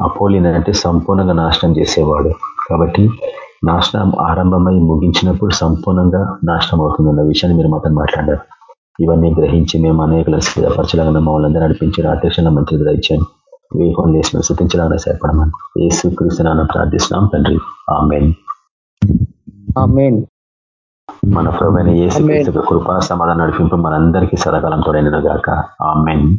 అపోలిన్ అంటే సంపూర్ణంగా నాశనం చేసేవాడు. కాబట్టి నాశనం ఆరంభమై ముగించినప్పుడు సంపూర్ణంగా నాశనం అవుతుందన్న విషయాన్ని మీరు మాత్రం మాట్లాడారు. ఇవన్నీ గ్రహించి మేము అనేకలను స్థిరపరచలాగా మమ్మల్ని అందరూ నడిపించిన అధ్యక్షుల మంత్రి ఇచ్చాను వేహం లేసిన శృతించడానికి సరిపడమని ఏసు కృష్ణ ప్రార్థిస్తున్నాం తండ్రి. ఆమెన్. మన ప్రభుత్వ ఏసు కృపా సమాధానం నడిపింపు మనందరికీ సదాకాలం తోడైన గాక. ఆమెన్.